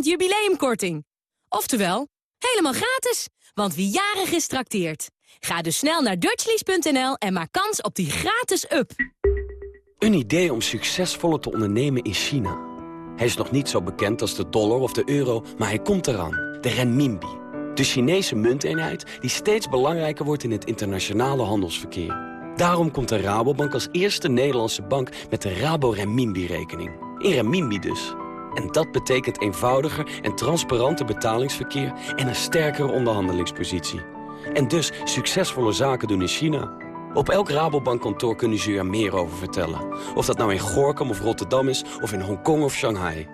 jubileumkorting. Oftewel, helemaal gratis, want wie jarig is trakteert. Ga dus snel naar dutchlease.nl en maak kans op die gratis Up. Een idee om succesvoller te ondernemen in China. Hij is nog niet zo bekend als de dollar of de euro, maar hij komt eraan. De renminbi. De Chinese munteenheid die steeds belangrijker wordt in het internationale handelsverkeer. Daarom komt de Rabobank als eerste Nederlandse bank met de Rabo Renminbi-rekening. In renminbi dus. En dat betekent eenvoudiger en transparanter betalingsverkeer en een sterkere onderhandelingspositie. En dus succesvolle zaken doen in China. Op elk Rabobankkantoor kunnen ze u er meer over vertellen. Of dat nou in Gorkum of Rotterdam is, of in Hongkong of Shanghai.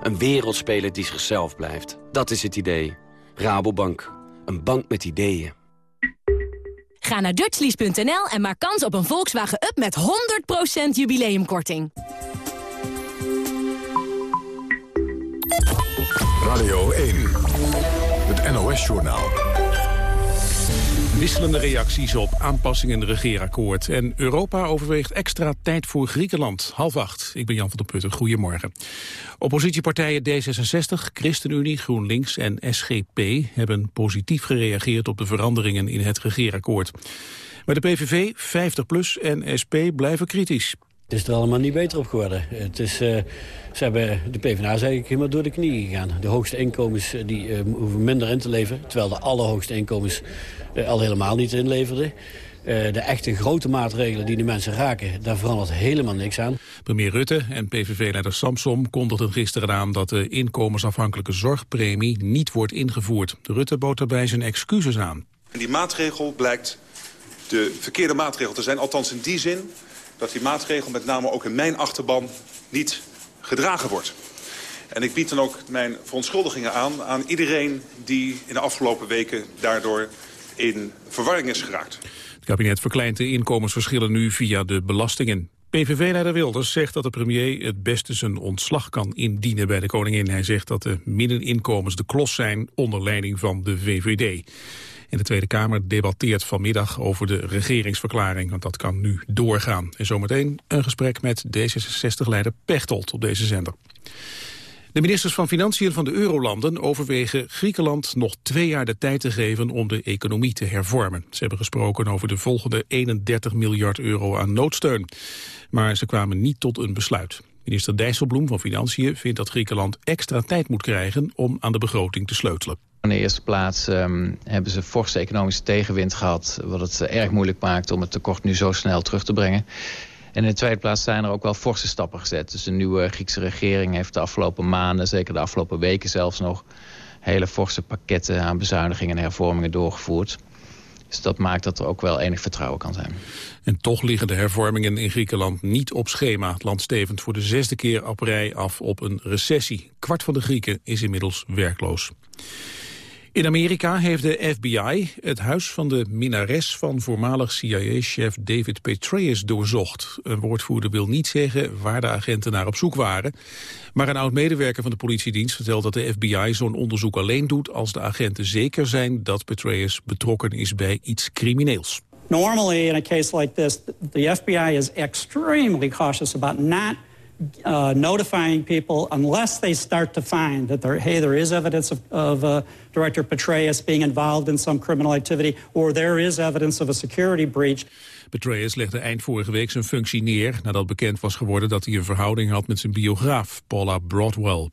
Een wereldspeler die zichzelf blijft. Dat is het idee. Rabobank. Een bank met ideeën. Ga naar dutchlies.nl en maak kans op een Volkswagen Up met 100% jubileumkorting. Radio 1, het NOS-journaal. Wisselende reacties op aanpassingen in het regeerakkoord. En Europa overweegt extra tijd voor Griekenland. Half acht. Ik ben Jan van der Putten. Goedemorgen. Oppositiepartijen D66, ChristenUnie, GroenLinks en SGP... hebben positief gereageerd op de veranderingen in het regeerakkoord. Maar de PVV, 50PLUS en SP blijven kritisch. Het is er allemaal niet beter op geworden. Het is, uh, ze hebben, de PvdA is eigenlijk helemaal door de knieën gegaan. De hoogste inkomens eh, die, uh, hoeven minder in te leveren... terwijl de allerhoogste inkomens al helemaal niet inleverden. de echte grote maatregelen die de mensen raken, daar verandert helemaal niks aan. Premier Rutte en PVV-leider Samsom kondigden gisteren aan... dat de inkomensafhankelijke zorgpremie niet wordt ingevoerd. Rutte bood daarbij zijn excuses aan. En die maatregel blijkt de verkeerde maatregel te zijn, althans in die zin dat die maatregel met name ook in mijn achterban niet gedragen wordt. En ik bied dan ook mijn verontschuldigingen aan aan iedereen die in de afgelopen weken daardoor in verwarring is geraakt. Het kabinet verkleint de inkomensverschillen nu via de belastingen. PVV-leider Wilders zegt dat de premier het beste zijn ontslag kan indienen bij de koningin. Hij zegt dat de middeninkomens de klos zijn onder leiding van de VVD. En de Tweede Kamer debatteert vanmiddag over de regeringsverklaring, want dat kan nu doorgaan. En zometeen een gesprek met D66-leider Pechtold op deze zender. De ministers van Financiën van de Eurolanden overwegen Griekenland nog twee jaar de tijd te geven om de economie te hervormen. Ze hebben gesproken over de volgende 31 miljard euro aan noodsteun. Maar ze kwamen niet tot een besluit. Minister Dijsselbloem van Financiën vindt dat Griekenland extra tijd moet krijgen om aan de begroting te sleutelen. In de eerste plaats um, hebben ze forse economische tegenwind gehad... wat het uh, erg moeilijk maakt om het tekort nu zo snel terug te brengen. En in de tweede plaats zijn er ook wel forse stappen gezet. Dus de nieuwe Griekse regering heeft de afgelopen maanden, zeker de afgelopen weken zelfs nog... hele forse pakketten aan bezuinigingen en hervormingen doorgevoerd. Dus dat maakt dat er ook wel enig vertrouwen kan zijn. En toch liggen de hervormingen in Griekenland niet op schema. Het land stevend voor de zesde keer op rij af op een recessie. Kwart van de Grieken is inmiddels werkloos. In Amerika heeft de FBI het huis van de minares van voormalig CIA-chef David Petraeus doorzocht. Een woordvoerder wil niet zeggen waar de agenten naar op zoek waren. Maar een oud-medewerker van de politiedienst vertelt dat de FBI zo'n onderzoek alleen doet als de agenten zeker zijn dat Petraeus betrokken is bij iets crimineels. Normally in a case like this, the FBI is extremely cautious about not uh, notifying people unless they start to find that there, hey, there is evidence of, of uh, Director Petraeus being involved in some criminal activity or there is evidence of a security breach. Petraeus legde eind vorige week zijn functie neer nadat bekend was geworden dat hij een verhouding had met zijn biograaf Paula Broadwell.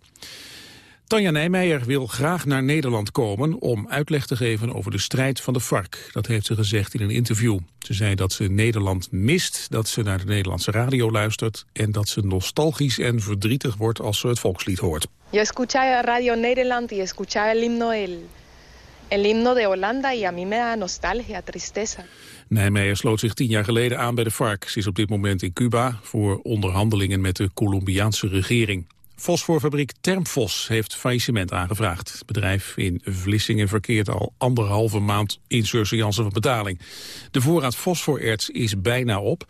Tanja Nijmeijer wil graag naar Nederland komen om uitleg te geven over de strijd van de FARC. Dat heeft ze gezegd in een interview. Ze zei dat ze Nederland mist, dat ze naar de Nederlandse radio luistert... en dat ze nostalgisch en verdrietig wordt als ze het volkslied hoort. Yo escucha Radio Nederland y escucha el himno, el, el himno de Holanda... y a mí me da nostalgia, tristeza. Nijmeijer sloot zich tien jaar geleden aan bij de FARC. Ze is op dit moment in Cuba voor onderhandelingen met de Colombiaanse regering. Fosforfabriek Termfos heeft faillissement aangevraagd. Het bedrijf in Vlissingen verkeert al anderhalve maand in surseance van betaling. De voorraad fosforerts is bijna op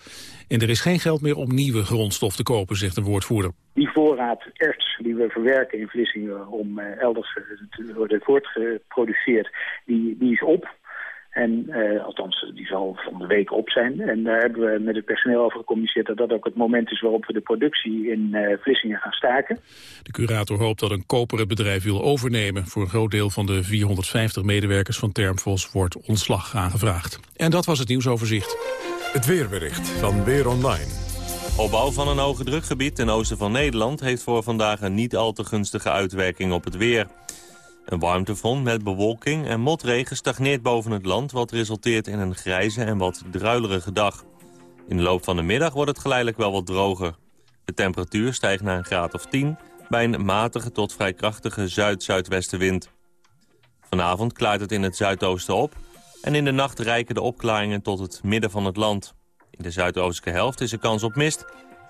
en er is geen geld meer om nieuwe grondstof te kopen, zegt de woordvoerder. Die voorraad erts die we verwerken in Vlissingen om eh, elders te worden voortgeproduceerd, die, die is op. En uh, althans, die zal van de week op zijn. En daar hebben we met het personeel over gecommuniceerd... dat dat ook het moment is waarop we de productie in uh, Vlissingen gaan staken. De curator hoopt dat een koper het bedrijf wil overnemen. Voor een groot deel van de 450 medewerkers van Termfos wordt ontslag aangevraagd. En dat was het nieuwsoverzicht. Het weerbericht van Weer Online. Opbouw van een hoge drukgebied ten oosten van Nederland... heeft voor vandaag een niet al te gunstige uitwerking op het weer. Een warmtefront met bewolking en motregen stagneert boven het land... wat resulteert in een grijze en wat druilerige dag. In de loop van de middag wordt het geleidelijk wel wat droger. De temperatuur stijgt naar een graad of 10... bij een matige tot vrij krachtige zuid-zuidwestenwind. Vanavond klaart het in het zuidoosten op... en in de nacht rijken de opklaringen tot het midden van het land. In de zuidoostelijke helft is er kans op mist...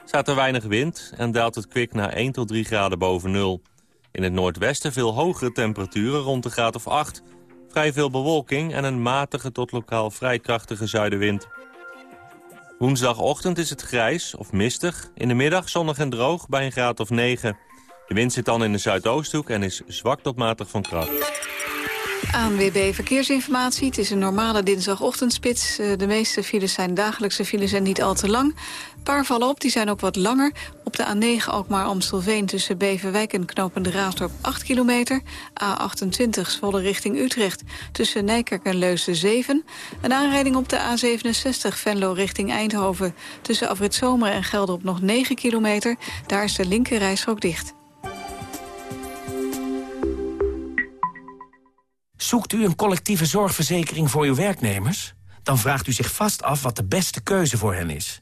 staat er weinig wind en daalt het kwik naar 1 tot 3 graden boven nul... In het noordwesten veel hogere temperaturen rond de graad of 8. Vrij veel bewolking en een matige tot lokaal vrij krachtige zuidenwind. Woensdagochtend is het grijs of mistig. In de middag zonnig en droog bij een graad of 9. De wind zit dan in de zuidoosthoek en is zwak tot matig van kracht. ANWB Verkeersinformatie. Het is een normale dinsdagochtendspits. Eh, de meeste files zijn dagelijkse files en niet al te lang. Paar vallen op, die zijn ook wat langer. Op de A9 Alkmaar-Amstelveen tussen Beverwijk en Knopende Raasdorp 8 kilometer. A28 Zwolle richting Utrecht tussen Nijkerk en Leusden 7. Een aanrijding op de A67 Venlo richting Eindhoven. Tussen Afrit Zomer en Gelderop nog 9 kilometer. Daar is de linker dicht. Zoekt u een collectieve zorgverzekering voor uw werknemers? Dan vraagt u zich vast af wat de beste keuze voor hen is.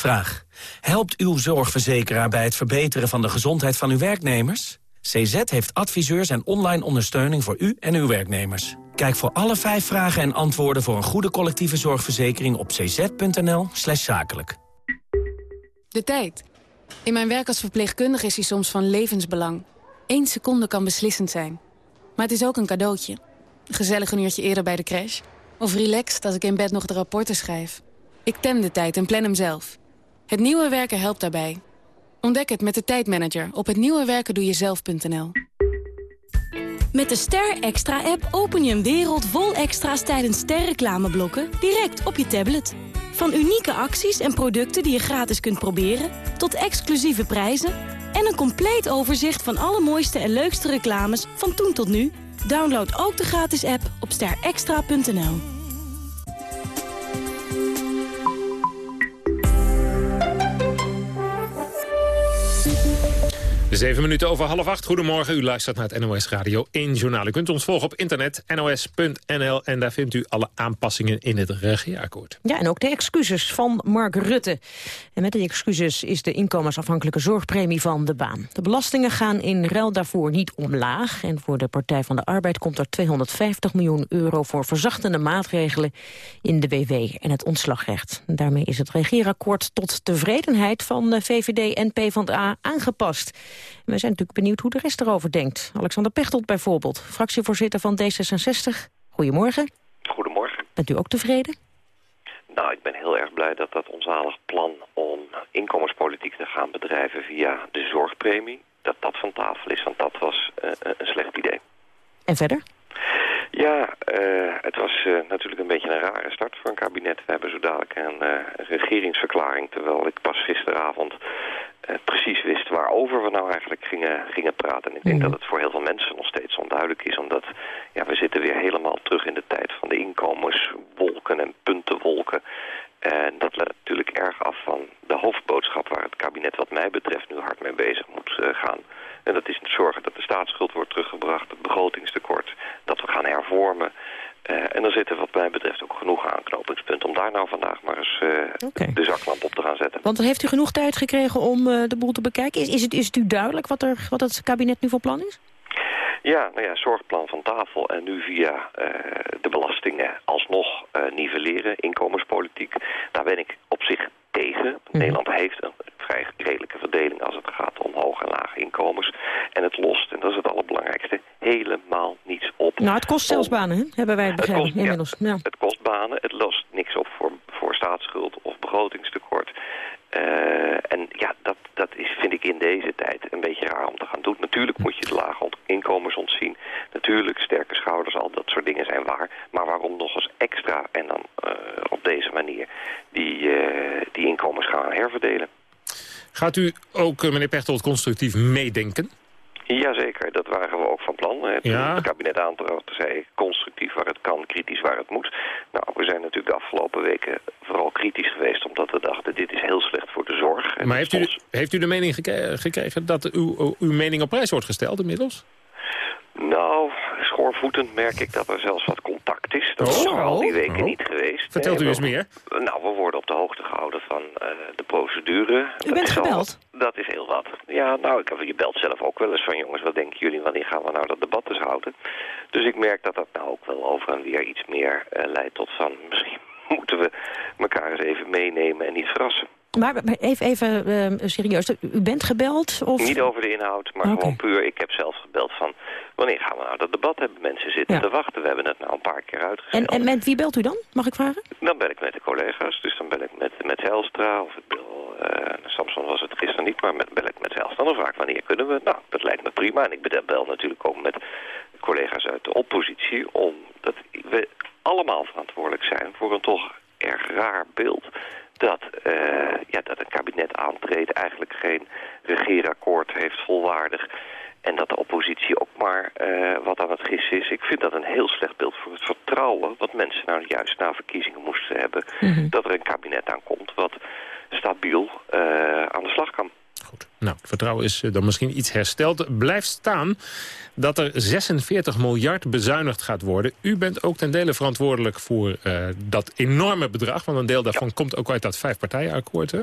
Vraag. Helpt uw zorgverzekeraar bij het verbeteren van de gezondheid van uw werknemers? CZ heeft adviseurs en online ondersteuning voor u en uw werknemers. Kijk voor alle vijf vragen en antwoorden voor een goede collectieve zorgverzekering op cz.nl slash zakelijk. De tijd. In mijn werk als verpleegkundige is hij soms van levensbelang. Eén seconde kan beslissend zijn. Maar het is ook een cadeautje. gezellig een uurtje eerder bij de crash. Of relaxed als ik in bed nog de rapporten schrijf. Ik tem de tijd en plan hem zelf. Het nieuwe werken helpt daarbij. Ontdek het met de tijdmanager op hetnieuwewerkendoejezelf.nl. Met de Ster Extra-app open je een wereld vol extra's tijdens sterreclameblokken direct op je tablet. Van unieke acties en producten die je gratis kunt proberen, tot exclusieve prijzen en een compleet overzicht van alle mooiste en leukste reclames van toen tot nu. Download ook de gratis app op sterextra.nl. Zeven minuten over half acht. Goedemorgen, u luistert naar het NOS Radio 1 Journaal. U kunt ons volgen op internet, nos.nl. En daar vindt u alle aanpassingen in het regeerakkoord. Ja, en ook de excuses van Mark Rutte. En met die excuses is de inkomensafhankelijke zorgpremie van de baan. De belastingen gaan in ruil daarvoor niet omlaag. En voor de Partij van de Arbeid komt er 250 miljoen euro... voor verzachtende maatregelen in de WW en het ontslagrecht. Daarmee is het regeerakkoord tot tevredenheid van de VVD en PvdA aangepast. We zijn natuurlijk benieuwd hoe de rest erover denkt. Alexander Pechtold bijvoorbeeld, fractievoorzitter van D66. Goedemorgen. Goedemorgen. Bent u ook tevreden? Nou, ik ben heel erg blij dat dat onzalig plan om inkomenspolitiek te gaan bedrijven via de zorgpremie, dat dat van tafel is, want dat was uh, een slecht idee. En verder? Ja, uh, het was uh, natuurlijk een beetje een rare start voor een kabinet. We hebben zo dadelijk een regeringsverklaring, terwijl ik pas gisteravond precies wist waarover we nou eigenlijk gingen, gingen praten. En ik denk mhm. dat het voor heel veel mensen nog steeds onduidelijk is, omdat ja, we zitten weer helemaal terug in de tijd van de inkomenswolken en puntenwolken. En dat leidt natuurlijk erg af van de hoofdboodschap waar het kabinet wat mij betreft nu hard mee bezig moet uh, gaan. En dat is zorgen dat de staatsschuld wordt teruggebracht, het begrotingstekort, dat we gaan hervormen. Uh, en er zitten wat mij betreft ook genoeg aanknopingspunten om daar nou vandaag maar eens uh, de zaklamp op te gaan zetten. Want heeft u genoeg tijd gekregen om de boel te bekijken? Is, is, het, is het u duidelijk wat, er, wat het kabinet nu voor plan is? Ja, nou ja, zorgplan van tafel en nu via de belastingen alsnog nivelleren, inkomenspolitiek. Daar ben ik op zich tegen. Mhm. Nederland heeft een vrij redelijke verdeling als het gaat om hoge en lage inkomens. En het lost, en dat is het allerbelangrijkste, helemaal niets op. Nou, het kost zelfs banen, hè? hebben wij begrepen het inmiddels. Ja, Het kost banen, het lost niks op voor, voor staatsschuld of begrotingstekort. Uh, en ja, dat, dat is, vind ik in deze tijd een beetje raar om te gaan doen. Natuurlijk moet je de lage inkomens ontzien. Natuurlijk sterke schouders, al dat soort dingen zijn waar. Maar waarom nog eens extra en dan uh, op deze manier die, uh, die inkomens gaan herverdelen? Gaat u ook, meneer Pechtold, constructief meedenken? Jazeker, dat waren we ook van plan. Eh, Toen Ja. het kabinet aantrad, zei constructief waar het kan, kritisch waar het moet. Nou, we zijn natuurlijk de afgelopen weken vooral kritisch geweest... omdat we dachten, dit is heel slecht voor de zorg. En Maar heeft u, heeft u de mening gekregen dat uw, uw mening op prijs wordt gesteld inmiddels? Nou, schoorvoetend merk ik dat er zelfs wat contact is. Dat is Oh. al die weken Oh. niet geweest. Vertelt Nee, u eens meer. Nou, we worden op de hoogte gehouden van eh, de procedure. U bent is al- gebeld? dat is heel wat. Ja, nou, ik, heb- je belt zelf ook wel eens van... jongens, wat denken jullie, wanneer gaan we nou dat debat eens houden? Dus ik merk dat dat nou ook wel over en weer iets meer eh, leidt tot van... misschien moeten we elkaar eens even meenemen en niet verrassen. Maar, maar even, even eh, serieus, u bent gebeld? Of... Niet over de inhoud, maar gewoon puur. Ik heb zelf gebeld van... wanneer gaan we nou dat debat hebben? Mensen zitten Ja. te wachten. We hebben het nou een paar keer uitgesteld. En, en met wie belt u dan, mag ik vragen? Dan bel ik met de collega's. Dus dan bel ik met, met Zijlstra of ik bel... eh, Samson was het gisteren niet, maar met, bel ik met Zijlstra. Dan vraag ik wanneer kunnen we? Nou, dat lijkt me prima. En ik bel- bel natuurlijk ook met collega's uit de oppositie... omdat we allemaal verantwoordelijk zijn voor een toch erg raar beeld... dat, eh, ja, dat een kabinet aantreedt eigenlijk geen regeerakkoord heeft volwaardig... En dat de oppositie ook maar eh, wat aan het gissen is. Ik vind dat een heel slecht beeld voor het vertrouwen... wat mensen nou juist na verkiezingen moesten hebben... dat er een kabinet aankomt wat stabiel eh, aan de slag kan. Nou, het vertrouwen is eh, dan misschien iets hersteld. Blijft staan dat er 46 miljard bezuinigd gaat worden. U bent ook ten dele verantwoordelijk voor eh, dat enorme bedrag. Want een deel daarvan komt ook uit dat vijfpartijenakkoord.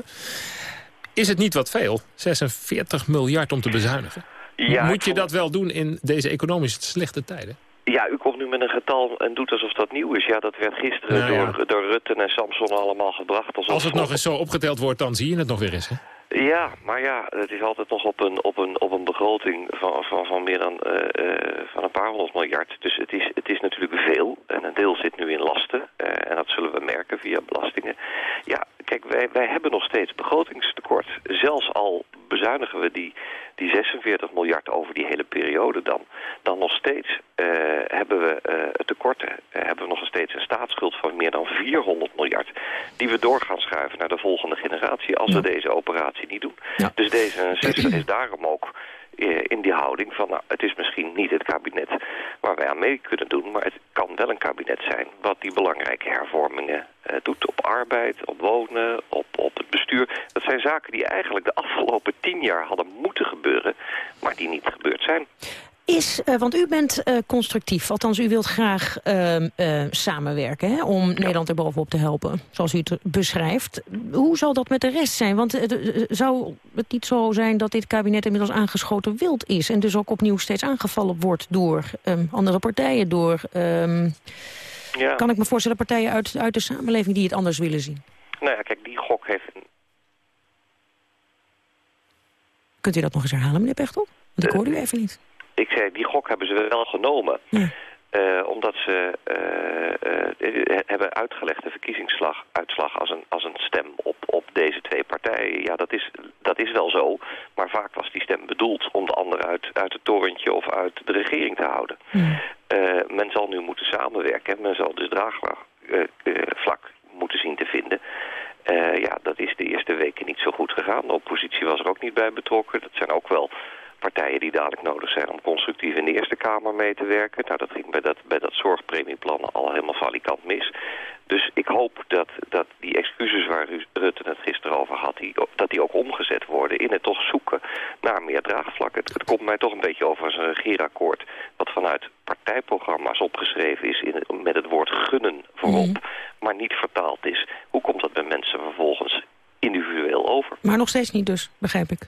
Is het niet wat veel? 46 miljard om te bezuinigen? Ja, Moet je dat wel doen in deze economisch slechte tijden? Ja, u komt nu met een getal en doet alsof dat nieuw is. Ja, dat werd gisteren Nou ja. door, door Rutte en Samson allemaal gebracht. Alsof Als het nog eens zo opgeteld wordt, dan zie je het nog weer eens. Hè? Ja, maar ja, het is altijd nog op een, op een, op een begroting van, van, van meer dan eh, eh, van een paar honderd miljard. Dus het is, het is natuurlijk veel. En een deel zit nu in lasten. eh, en dat zullen we merken via belastingen. Ja, kijk, wij, wij hebben nog steeds begrotingstekort. Zelfs al bezuinigen we die, die 46 miljard over die hele periode dan. Dan nog steeds eh, hebben we eh, tekorten. Eh, hebben we nog steeds een staatsschuld van meer dan 400 miljard. Die we door gaan schuiven naar de volgende generatie als we deze operatie niet doen. Dus D66 is daarom ook in die houding van... Nou, het is misschien niet het kabinet waar wij aan mee kunnen doen... maar het kan wel een kabinet zijn wat die belangrijke hervormingen eh, doet... op arbeid, op wonen, op, op het bestuur. Dat zijn zaken die eigenlijk de afgelopen tien jaar hadden moeten gebeuren... maar die niet gebeurd zijn. Is, eh, want u bent eh, constructief, althans u wilt graag ehm, eh, samenwerken... Hè, om Nederland er bovenop te helpen, zoals u het beschrijft. Hoe zal dat met de rest zijn? Want zou het niet zo zijn dat dit kabinet inmiddels aangeschoten wild is... en dus ook opnieuw steeds aangevallen wordt door ehm, andere partijen... door, ehm, Ja. kan ik me voorstellen, partijen uit, uit de samenleving die het anders willen zien? Nou ja, kijk, die gok heeft... Kunt u dat nog eens herhalen, meneer Pechtel? Want ik hoorde u even niet. Ik zei, die gok hebben ze wel genomen. Eh, omdat ze eh, eh, hebben uitgelegd de verkiezingsuitslag als een, als een stem op, op deze twee partijen. Ja, dat is, dat is wel zo. Maar vaak was die stem bedoeld om de ander uit, uit het torentje of uit de regering te houden. Eh, men zal nu moeten samenwerken. Men zal dus draagvlak vlak moeten zien te vinden. Ja, dat is de eerste weken niet zo goed gegaan. De oppositie was er ook niet bij betrokken. Dat zijn ook wel partijen die dadelijk nodig zijn om constructief in de Eerste Kamer mee te werken. Nou, dat ging bij dat, bij dat zorgpremieplan al helemaal valikant mis. Dus ik hoop dat, dat die excuses waar Ru- Rutte het gisteren over had, die, dat die ook omgezet worden in het toch zoeken naar meer draagvlak. Het, het komt mij toch een beetje over als een regeerakkoord wat vanuit partijprogramma's opgeschreven is in, met het woord gunnen voorop, maar niet vertaald is. Hoe komt dat bij mensen vervolgens individueel over? Maar nog steeds niet dus, begrijp ik.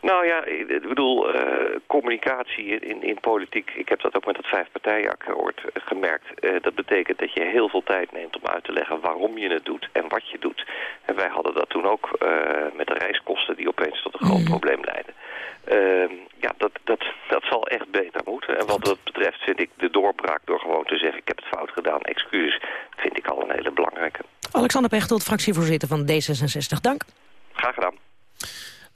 Nou ja, ik bedoel, eh, communicatie in, in, politiek, ik heb dat ook met het vijfpartijenakkoord eh, gemerkt. Eh, dat betekent dat je heel veel tijd neemt om uit te leggen waarom je het doet en wat je doet. En wij hadden dat toen ook met de reiskosten die opeens tot een groot probleem leiden. Ehm, ja, dat, dat, dat zal echt beter moeten. En wat dat betreft vind ik de doorbraak door gewoon te zeggen... ik heb het fout gedaan, excuses, vind ik al een hele belangrijke. Alexander Pechtold, fractievoorzitter van D66. Dank. Graag gedaan.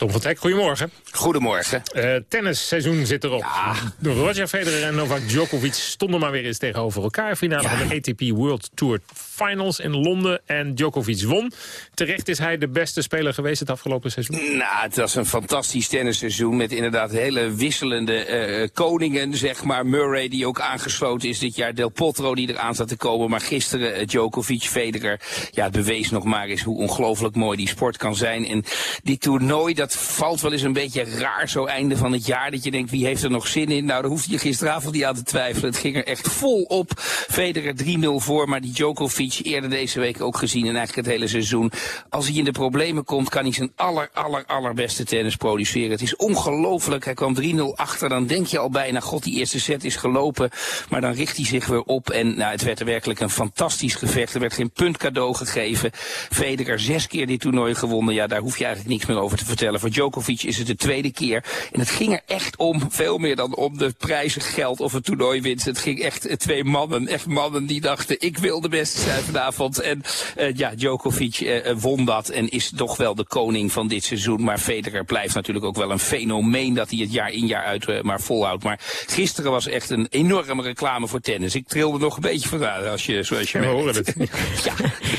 Tom van Teck, goedemorgen. Goedemorgen. Uh, tennisseizoen zit erop. Ja. Roger Federer en Novak Djokovic stonden maar weer eens tegenover elkaar. Finale van de ATP World Tour Finals in Londen. En Djokovic won. Terecht is hij de beste speler geweest het afgelopen seizoen. Nou, het was een fantastisch tennisseizoen met inderdaad hele wisselende uh, koningen, zeg maar. Murray die ook aangesloten is dit jaar. Del Potro die eraan zat te komen. Maar gisteren uh, Djokovic, Federer. Ja, het bewees nog maar eens hoe ongelooflijk mooi die sport kan zijn. En dit toernooi, dat valt wel eens een beetje raar zo einde van het jaar. Dat je denkt, wie heeft er nog zin in? Nou, daar hoefde je gisteravond niet aan te twijfelen. Het ging er echt vol op. Federer 3-0 voor, maar die Djokovic eerder deze week ook gezien. En eigenlijk het hele seizoen. Als hij in de problemen komt, kan hij zijn aller, aller, allerbeste tennis produceren. Het is ongelooflijk. Hij kwam 3-0 achter. Dan denk je al bijna, god, die eerste set is gelopen. Maar dan richt hij zich weer op. En nou, het werd er werkelijk een fantastisch gevecht. Er werd geen punt cadeau gegeven. Federer zes keer dit toernooi gewonnen. Ja, daar hoef je eigenlijk niks meer over te vertellen. Voor Djokovic is het de tweede keer. En het ging er echt om, veel meer dan om de prijzen geld of het toernooi wint. Het ging echt uh, twee mannen, echt mannen die dachten, ik wil de beste zijn vanavond. En uh, ja, Djokovic uh, won dat en is toch wel de koning van dit seizoen. Maar Federer blijft natuurlijk ook wel een fenomeen dat hij het jaar in jaar uit maar volhoudt. Maar gisteren was echt een enorme reclame voor tennis. Ik trilde nog een beetje van als je, zoals je ja, horen het. ja.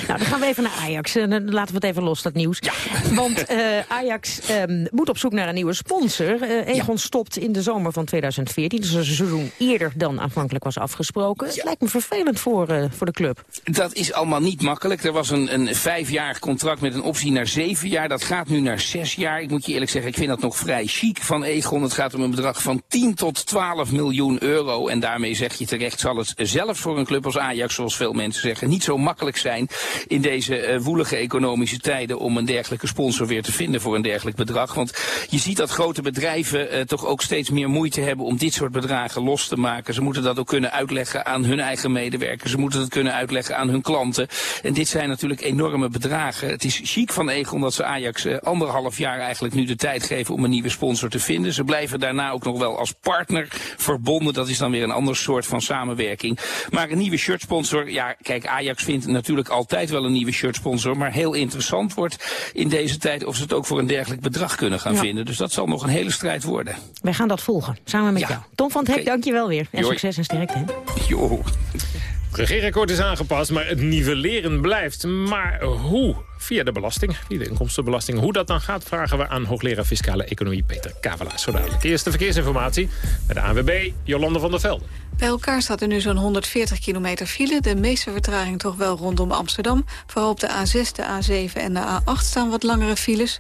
Nou, dan gaan we even naar Ajax. laten we het even los, dat nieuws. Ja. Want Ajax um, moet op zoek naar een nieuwe sponsor. Uh, Egon ja. stopt in de zomer van 2014. Dus een seizoen eerder dan aanvankelijk was afgesproken. Ja. Het lijkt me vervelend voor, uh, voor de club. Dat is allemaal niet makkelijk. Er was een, een vijfjarig contract met een optie naar zeven jaar. Dat gaat nu naar zes jaar. Ik moet je eerlijk zeggen, ik vind dat nog vrij chic van Egon. Het gaat om een bedrag van 10 tot 12 miljoen euro. En daarmee zeg je terecht, zal het zelfs voor een club als Ajax, zoals veel mensen zeggen, niet zo makkelijk zijn in deze uh, woelige economische tijden om een dergelijke sponsor weer te vinden voor een bedrag. Want je ziet dat grote bedrijven uh, toch ook steeds meer moeite hebben om dit soort bedragen los te maken. Ze moeten dat ook kunnen uitleggen aan hun eigen medewerkers. Ze moeten dat kunnen uitleggen aan hun klanten. En dit zijn natuurlijk enorme bedragen. Het is chic van Egon dat ze Ajax uh, anderhalf jaar eigenlijk nu de tijd geven om een nieuwe sponsor te vinden. Ze blijven daarna ook nog wel als partner verbonden. Dat is dan weer een ander soort van samenwerking. Maar een nieuwe shirtsponsor, ja kijk Ajax vindt natuurlijk altijd wel een nieuwe shirtsponsor. Maar heel interessant wordt in deze tijd of ze het ook voor een dergelijk bedrag kunnen gaan ja. vinden. Dus dat zal nog een hele strijd worden. Wij gaan dat volgen, samen met ja. jou. Tom van het Hek, okay. dank je wel weer. En Joi. succes en sterkte. Hè? Jo. Het regeerakkoord is aangepast, maar het nivelleren blijft. Maar hoe? Via de belasting, via de inkomstenbelasting. Hoe dat dan gaat, vragen we aan hoogleraar Fiscale Economie Peter Kavelaar. Zo dadelijk. Eerste verkeersinformatie bij de ANWB, Jolande van der Velde. Bij elkaar staat er nu zo'n 140 kilometer file. De meeste vertraging toch wel rondom Amsterdam. Vooral op de A6, de A7 en de A8 staan wat langere files.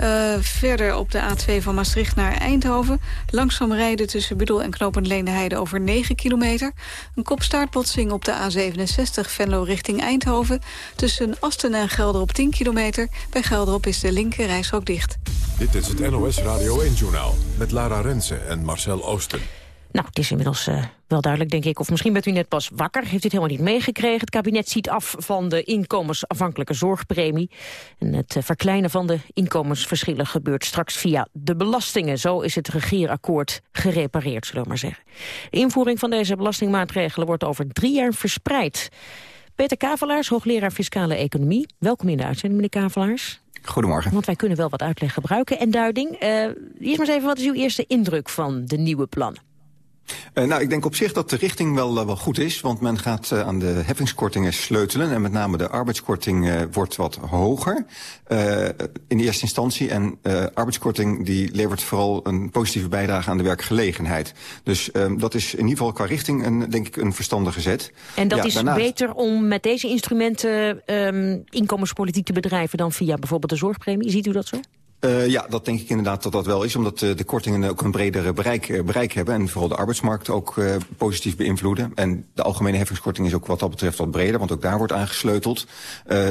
Uh, verder op de A2 van Maastricht naar Eindhoven. Langzaam rijden tussen Budel en Knopend Leendeheide over 9 kilometer. Een kopstaartbotsing op de A67 Venlo richting Eindhoven. Tussen Asten en Gelder op 10 kilometer. Bij Gelderop is de linker reishok dicht. Dit is het NOS Radio 1-journaal met Lara Rensen en Marcel Oosten. Nou, het is inmiddels uh, wel duidelijk, denk ik. Of misschien bent u net pas wakker, heeft u het helemaal niet meegekregen. Het kabinet ziet af van de inkomensafhankelijke zorgpremie. En het uh, verkleinen van de inkomensverschillen gebeurt straks via de belastingen. Zo is het regeerakkoord gerepareerd, zullen we maar zeggen. De invoering van deze belastingmaatregelen wordt over drie jaar verspreid. Peter Kavelaars, hoogleraar Fiscale Economie. Welkom in de uitzending, meneer Kavelaars. Goedemorgen. Want wij kunnen wel wat uitleg gebruiken en duiding. Uh, eerst maar eens even, wat is uw eerste indruk van de nieuwe plannen? Uh, nou, ik denk op zich dat de richting wel, uh, wel goed is. Want men gaat uh, aan de heffingskortingen sleutelen. En met name de arbeidskorting wordt wat hoger. in eerste instantie. En arbeidskorting die levert vooral een positieve bijdrage aan de werkgelegenheid. Dus dat is in ieder geval qua richting een, denk ik een verstandige zet. En dat ja, is daarnaast... beter om met deze instrumenten um, inkomenspolitiek te bedrijven... dan via bijvoorbeeld de zorgpremie? Ziet u dat zo? Uh, ja, dat denk ik inderdaad dat dat wel is. Omdat uh, de kortingen ook een bredere bereik, bereik hebben. En vooral de arbeidsmarkt ook positief beïnvloeden. En de algemene heffingskorting is ook wat dat betreft wat breder. Want ook daar wordt aangesleuteld.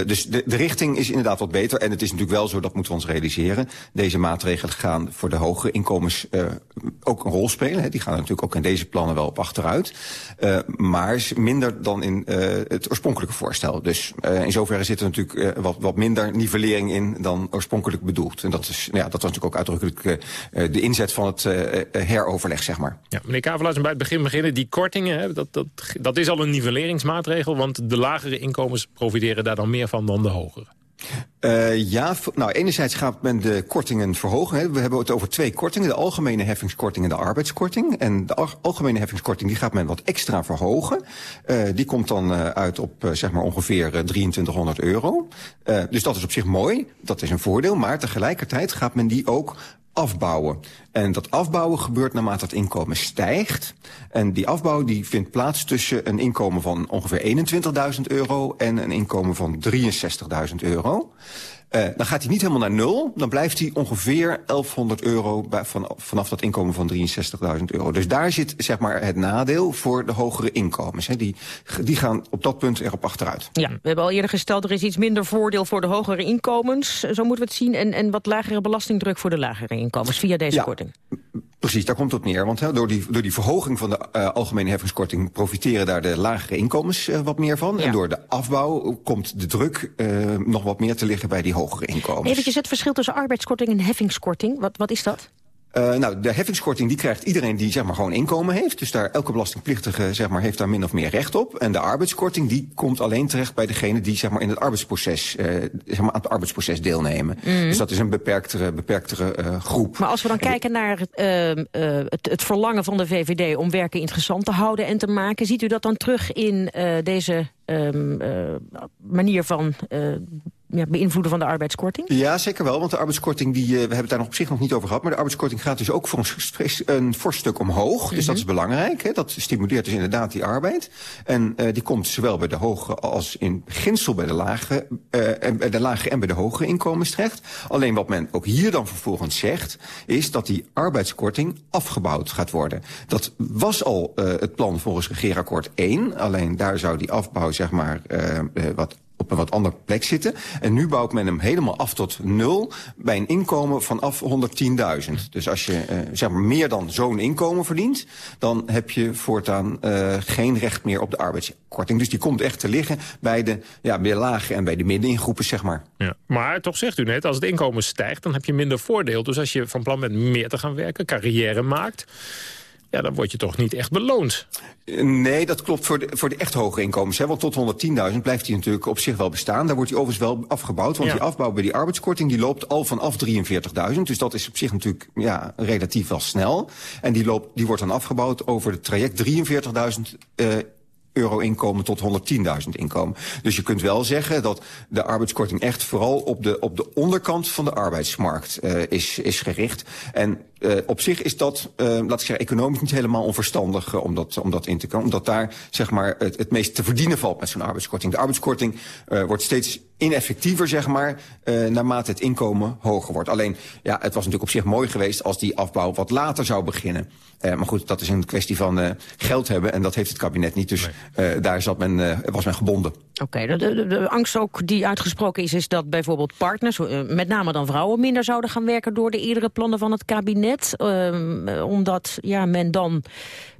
dus de, de richting is inderdaad wat beter. En het is natuurlijk wel zo, dat moeten we ons realiseren. Deze maatregelen gaan voor de hogere inkomens ook een rol spelen. Hè. Die gaan natuurlijk ook in deze plannen wel op achteruit. maar minder dan in het oorspronkelijke voorstel. Dus in zoverre zit er natuurlijk wat, wat minder nivellering in dan oorspronkelijk bedoeld. Nou ja, dat was natuurlijk ook uitdrukkelijk uh, de inzet van het uh, heroverleg, zeg maar. Ja, meneer Kavelaars, bij het begin beginnen. Die kortingen, hè, dat, dat, dat is al een nivelleringsmaatregel... want de lagere inkomens profiteren daar dan meer van dan de hogere. Uh, ja, nou enerzijds gaat men de kortingen verhogen. Hè. We hebben het over twee kortingen. De algemene heffingskorting en de arbeidskorting. En de algemene heffingskorting die gaat men wat extra verhogen. Uh, die komt dan uh, uit op zeg maar ongeveer 2300 euro. dus dat is op zich mooi. Dat is een voordeel. Maar tegelijkertijd gaat men die ook afbouwen. En dat afbouwen gebeurt naarmate het inkomen stijgt. En die afbouw die vindt plaats tussen een inkomen van ongeveer 21.000 euro... en een inkomen van 63.000 euro. Uh, dan gaat hij niet helemaal naar nul. Dan blijft hij ongeveer 1100 euro bij, van, vanaf dat inkomen van 63.000 euro. Dus daar zit zeg maar, het nadeel voor de hogere inkomens. Hè. Die, die gaan op dat punt erop achteruit. Ja, we hebben al eerder gesteld, er is iets minder voordeel voor de hogere inkomens. Zo moeten we het zien. En, en wat lagere belastingdruk voor de lagere inkomens via deze ja, korting. Precies, daar komt het op neer. Want door, die, door die verhoging van de uh, algemene heffingskorting... profiteren daar de lagere inkomens uh, wat meer van. Ja. En door de afbouw komt de druk uh, nog wat meer te liggen bij die hogere inkomens. Eventjes het verschil tussen arbeidskorting en heffingskorting. Wat, wat is dat? Uh, nou, de heffingskorting die krijgt iedereen die zeg maar, gewoon inkomen heeft. Dus daar, elke belastingplichtige zeg maar, heeft daar min of meer recht op. En de arbeidskorting die komt alleen terecht bij degene die zeg maar, in het arbeidsproces, uh, zeg maar, aan het arbeidsproces deelnemen. Mm. Dus dat is een beperktere, beperktere uh, groep. Maar als we dan en kijken naar het, het, verlangen van de VVD om werken interessant te houden en te maken... ziet u dat dan terug in deze um, manier van ja, beïnvloeden van de arbeidskorting? Ja, zeker wel. Want de arbeidskorting, die, uh, we hebben het daar nog op zich nog niet over gehad... maar de arbeidskorting gaat dus ook voor een, een fors stuk omhoog. Mm -hmm. Dus dat is belangrijk. Hè? Dat stimuleert dus inderdaad die arbeid. En uh, die komt zowel bij de hoge als in beginsel bij de lage, uh, en, bij de lage en bij de hogere inkomens terecht. Alleen wat men ook hier dan vervolgens zegt... is dat die arbeidskorting afgebouwd gaat worden. Dat was al het plan volgens regeerakkoord 1. Alleen daar zou die afbouw zeg maar wat op een wat andere plek zitten. En nu bouwt men hem helemaal af tot nul bij een inkomen vanaf 110.000. Dus als je uh, zeg maar meer dan zo'n inkomen verdient... dan heb je voortaan uh, geen recht meer op de arbeidskorting. Dus die komt echt te liggen bij de, ja, bij de lage en bij de middeningroepen, zeg maar. Ja, maar toch zegt u net, als het inkomen stijgt... dan heb je minder voordeel. Dus als je van plan bent meer te gaan werken, carrière maakt ja, dan word je toch niet echt beloond. Nee, dat klopt voor de, voor de echt hoge inkomens. Hè? Want tot 110.000 blijft hij natuurlijk op zich wel bestaan. Daar wordt hij overigens wel afgebouwd. Want ja. die afbouw bij die arbeidskorting die loopt al vanaf 43.000. Dus dat is op zich natuurlijk ja, relatief wel snel. En die, loopt, die wordt dan afgebouwd over het traject 43.000 uh, euro inkomen tot 110.000 inkomen. Dus je kunt wel zeggen dat de arbeidskorting echt vooral op de, op de onderkant van de arbeidsmarkt uh, is, is gericht. En uh, op zich is dat, uh, laat ik zeggen, economisch niet helemaal onverstandig om, dat, om dat in te komen. Omdat daar zeg maar, het, het meest te verdienen valt met zo'n arbeidskorting. De arbeidskorting wordt steeds ineffectiever, zeg maar, naarmate het inkomen hoger wordt. Alleen, ja, het was natuurlijk op zich mooi geweest als die afbouw wat later zou beginnen. maar goed, dat is een kwestie van geld hebben en dat heeft het kabinet niet. Dus nee. daar zat men, was men gebonden. Oké, okay, de, de, de, angst ook die uitgesproken is, is dat bijvoorbeeld partners, met name dan vrouwen, minder zouden gaan werken door de eerdere plannen van het kabinet. Um, omdat ja, men dan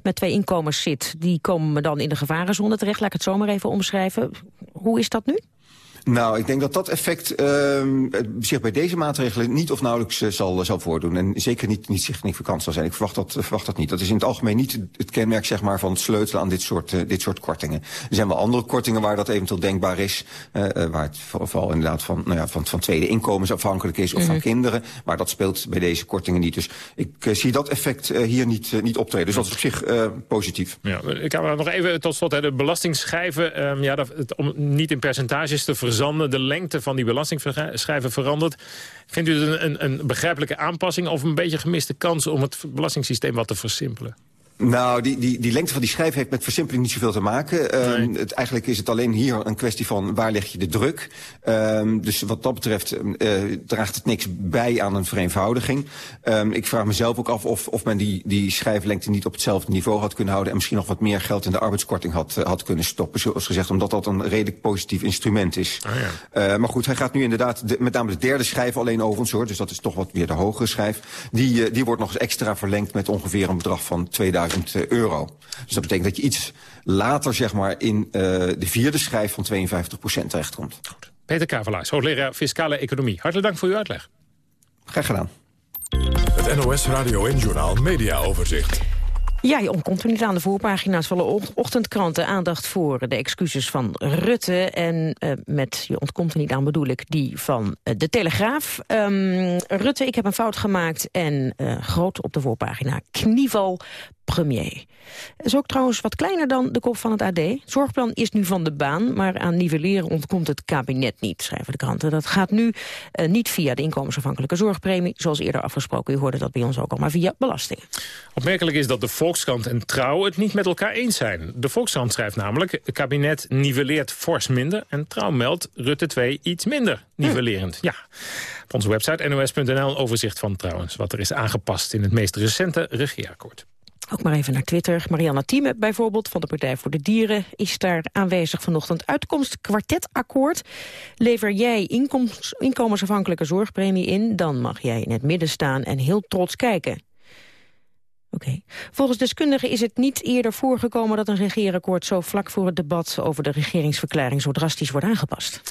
met twee inkomens zit. Die komen dan in de gevarenzone terecht. Laat ik het zomaar even omschrijven. Hoe is dat nu? Nou, ik denk dat dat effect uh, zich bij deze maatregelen niet of nauwelijks uh, zal, zal voordoen. En zeker niet, niet significant zal zijn. Ik verwacht dat, verwacht dat niet. Dat is in het algemeen niet het kenmerk zeg maar, van het sleutelen aan dit soort, uh, dit soort kortingen. Er zijn wel andere kortingen waar dat eventueel denkbaar is. Uh, waar het vooral inderdaad van, nou ja, van, van tweede inkomens afhankelijk is of mm -hmm. van kinderen. Maar dat speelt bij deze kortingen niet. Dus ik zie dat effect hier niet, niet optreden. Dus dat is op zich positief. Ja, ik kan nog even tot slot de belastingschijven. Um, ja, dat, het, om niet in percentages te De lengte van die belastingschrijven verandert. Vindt u het een, een, begrijpelijke aanpassing of een beetje gemiste kans om het belastingssysteem wat te versimpelen? Nou, die, die, die lengte van die schijf heeft met versimpeling niet zoveel te maken. Nee. Um, het, eigenlijk is het alleen hier een kwestie van waar leg je de druk. Um, dus wat dat betreft uh, draagt het niks bij aan een vereenvoudiging. Um, ik vraag mezelf ook af of, of men die, die schijflengte niet op hetzelfde niveau had kunnen houden... en misschien nog wat meer geld in de arbeidskorting had, uh, had kunnen stoppen. Zoals gezegd, omdat dat een redelijk positief instrument is. Ah, ja. uh, maar goed, hij gaat nu inderdaad de, met name de derde schijf alleen overigens hoor. Dus dat is toch wat weer de hogere schijf. Die, die wordt nog eens extra verlengd met ongeveer een bedrag van 2000 euro. Dus dat betekent dat je iets later zeg maar, in uh, de vierde schijf van 52% terechtkomt. Goed. Peter Kavelaars, hoogleraar Fiscale Economie. Hartelijk dank voor uw uitleg. Graag gedaan. Het NOS Radio en Journaal Media Overzicht. Ja, je ontkomt er niet aan de voorpagina's van de ochtendkranten. Aandacht voor de excuses van Rutte. En uh, met je ontkomt er niet aan bedoel ik die van uh, de Telegraaf. Um, Rutte, ik heb een fout gemaakt. En uh, groot op de voorpagina. Knieval premier. is ook trouwens wat kleiner dan de kop van het AD. Zorgplan is nu van de baan, maar aan nivelleren ontkomt het kabinet niet, schrijven de kranten. Dat gaat nu uh, niet via de inkomensafhankelijke zorgpremie, zoals eerder afgesproken. U hoorde dat bij ons ook al, maar via belastingen. Opmerkelijk is dat de Volkskrant en Trouw het niet met elkaar eens zijn. De Volkskrant schrijft namelijk, het kabinet nivelleert fors minder... en Trouw meldt Rutte 2 iets minder nivellerend. Ja, op onze website nos.nl overzicht van trouwens... wat er is aangepast in het meest recente regeerakkoord. Ook maar even naar Twitter. Marianne Thieme bijvoorbeeld van de Partij voor de Dieren is daar aanwezig vanochtend. Uitkomst kwartetakkoord. Lever jij inkomens, inkomensafhankelijke zorgpremie in, dan mag jij in het midden staan en heel trots kijken. Oké. Volgens deskundigen is het niet eerder voorgekomen dat een regeerakkoord zo vlak voor het debat over de regeringsverklaring zo drastisch wordt aangepast.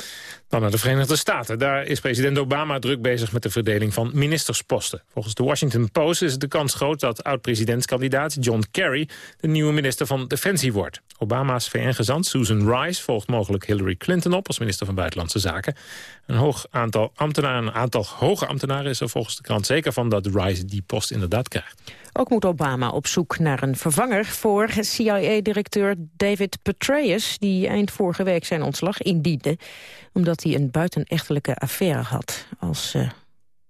Dan naar de Verenigde Staten. Daar is president Obama druk bezig met de verdeling van ministersposten. Volgens de Washington Post is de kans groot dat oud-presidentskandidaat John Kerry de nieuwe minister van Defensie wordt. Obama's VN-gezant Susan Rice volgt mogelijk Hillary Clinton op als minister van Buitenlandse Zaken. Een hoog aantal ambtenaren, een aantal hoge ambtenaren is er volgens de krant zeker van dat Rice die post inderdaad krijgt. Ook moet Obama op zoek naar een vervanger voor CIA-directeur David Petraeus... die eind vorige week zijn ontslag indiende... omdat hij een buitenechtelijke affaire had als uh,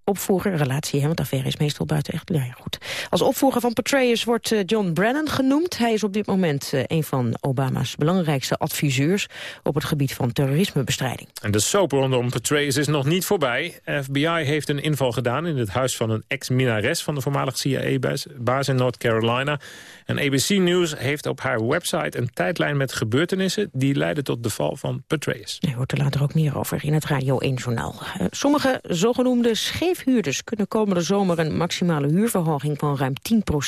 opvolger, relatie, hè, want affaire is meestal buiten echt. Ja, goed. Als opvolger van Petraeus wordt uh, John Brennan genoemd. Hij is op dit moment uh, een van Obama's belangrijkste adviseurs op het gebied van terrorismebestrijding. En de soap rondom Petraeus is nog niet voorbij. FBI heeft een inval gedaan in het huis van een ex-minares van de voormalige CIA-baas in North Carolina. En ABC News heeft op haar website een tijdlijn met gebeurtenissen die leiden tot de val van Petraeus. Je hoort er later ook meer over in het Radio 1-journaal. Uh, sommige zogenoemde scheefhuurders kunnen komende zomer een maximale huurverhoging van ruim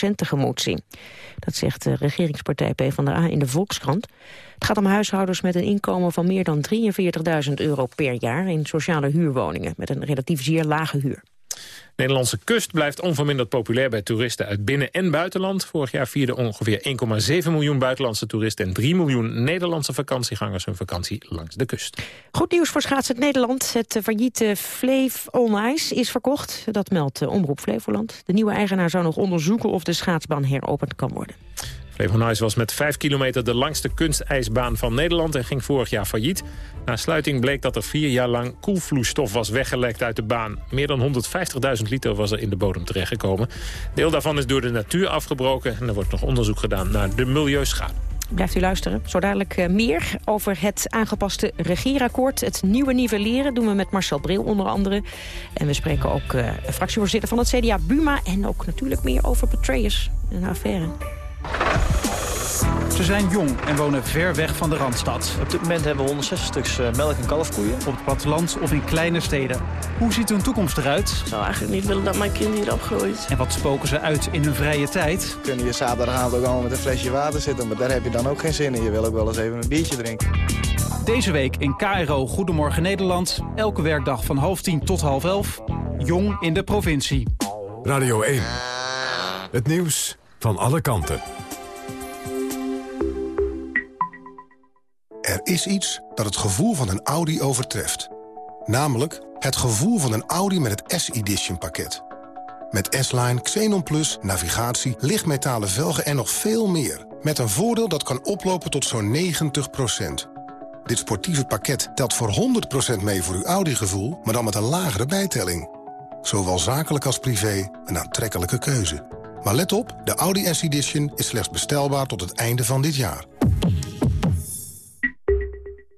10% tegemoet zien. Dat zegt de regeringspartij PvdA in de Volkskrant. Het gaat om huishoudens met een inkomen van meer dan 43.000 euro per jaar in sociale huurwoningen met een relatief zeer lage huur. Nederlandse kust blijft onverminderd populair bij toeristen uit binnen- en buitenland. Vorig jaar vierden ongeveer 1,7 miljoen buitenlandse toeristen... en 3 miljoen Nederlandse vakantiegangers hun vakantie langs de kust. Goed nieuws voor schaatsend Nederland. Het failliete Fleef On is verkocht. Dat meldt Omroep Flevoland. De nieuwe eigenaar zou nog onderzoeken of de schaatsbaan heropend kan worden. Flevonice was met 5 kilometer de langste kunstijsbaan van Nederland... en ging vorig jaar failliet. Na sluiting bleek dat er vier jaar lang koelvloeistof was weggelekt uit de baan. Meer dan 150.000 liter was er in de bodem terechtgekomen. Deel daarvan is door de natuur afgebroken... en er wordt nog onderzoek gedaan naar de milieuschade. Blijft u luisteren. Zo dadelijk uh, meer over het aangepaste regeerakkoord. Het nieuwe nivelleren doen we met Marcel Bril onder andere. En we spreken ook uh, fractievoorzitter van het CDA Buma... en ook natuurlijk meer over Petraeus, een affaire. Ze zijn jong en wonen ver weg van de Randstad. Op dit moment hebben we 160 stuks eh, melk- en kalfkoeien. Op het platteland of in kleine steden. Hoe ziet hun toekomst eruit? Ik zou eigenlijk niet willen dat mijn kind hier opgroeit. En wat spoken ze uit in hun vrije tijd? Kunnen je zaterdagavond ook allemaal met een flesje water zitten... maar daar heb je dan ook geen zin in. Je wil ook wel eens even een biertje drinken. Deze week in KRO Goedemorgen Nederland. Elke werkdag van half tien tot half elf. Jong in de provincie. Radio 1. Het nieuws van alle kanten. Er is iets dat het gevoel van een Audi overtreft. Namelijk het gevoel van een Audi met het S-Edition pakket. Met S-Line, Xenon Plus, navigatie, lichtmetalen velgen en nog veel meer. Met een voordeel dat kan oplopen tot zo'n 90%. Dit sportieve pakket telt voor 100% mee voor uw Audi-gevoel... maar dan met een lagere bijtelling. Zowel zakelijk als privé, een aantrekkelijke keuze. Maar let op, de Audi S-Edition is slechts bestelbaar tot het einde van dit jaar.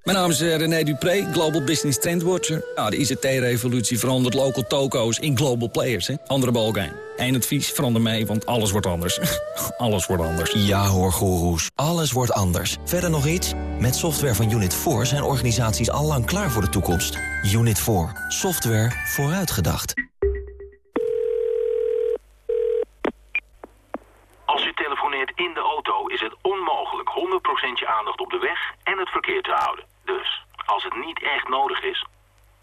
Mijn naam is eh, René Dupré, Global Business Trendwatcher. Nou, de ICT-revolutie verandert local toko's in global players. Hè? Andere balkijn. Eén advies, verander mee, want alles wordt anders. alles wordt anders. Ja hoor, goeroes. Alles wordt anders. Verder nog iets? Met software van Unit 4 zijn organisaties al lang klaar voor de toekomst. Unit 4. Software vooruitgedacht. Telefoneert in de auto is het onmogelijk 100% je aandacht op de weg en het verkeer te houden. Dus, als het niet echt nodig is,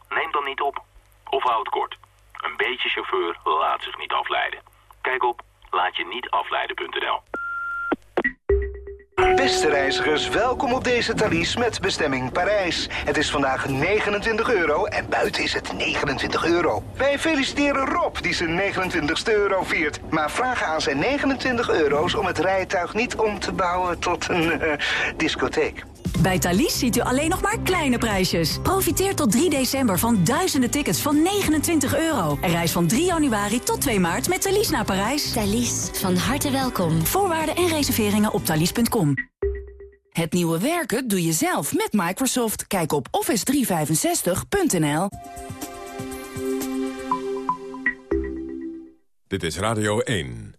neem dan niet op. Of houd kort. Een beetje chauffeur laat zich niet afleiden. Kijk op laatje-niet-afleiden.nl. Beste reizigers, welkom op deze Thalys met bestemming Parijs. Het is vandaag 29 euro en buiten is het 29 euro. Wij feliciteren Rob die zijn 29ste euro viert. Maar vragen aan zijn 29 euro's om het rijtuig niet om te bouwen tot een uh, discotheek. Bij Thalys ziet u alleen nog maar kleine prijsjes. Profiteer tot 3 december van duizenden tickets van 29 euro. En reis van 3 januari tot 2 maart met Thalys naar Parijs. Thalys, van harte welkom. Voorwaarden en reserveringen op thalys.com. Het nieuwe werken doe je zelf met Microsoft. Kijk op office365.nl. Dit is Radio 1.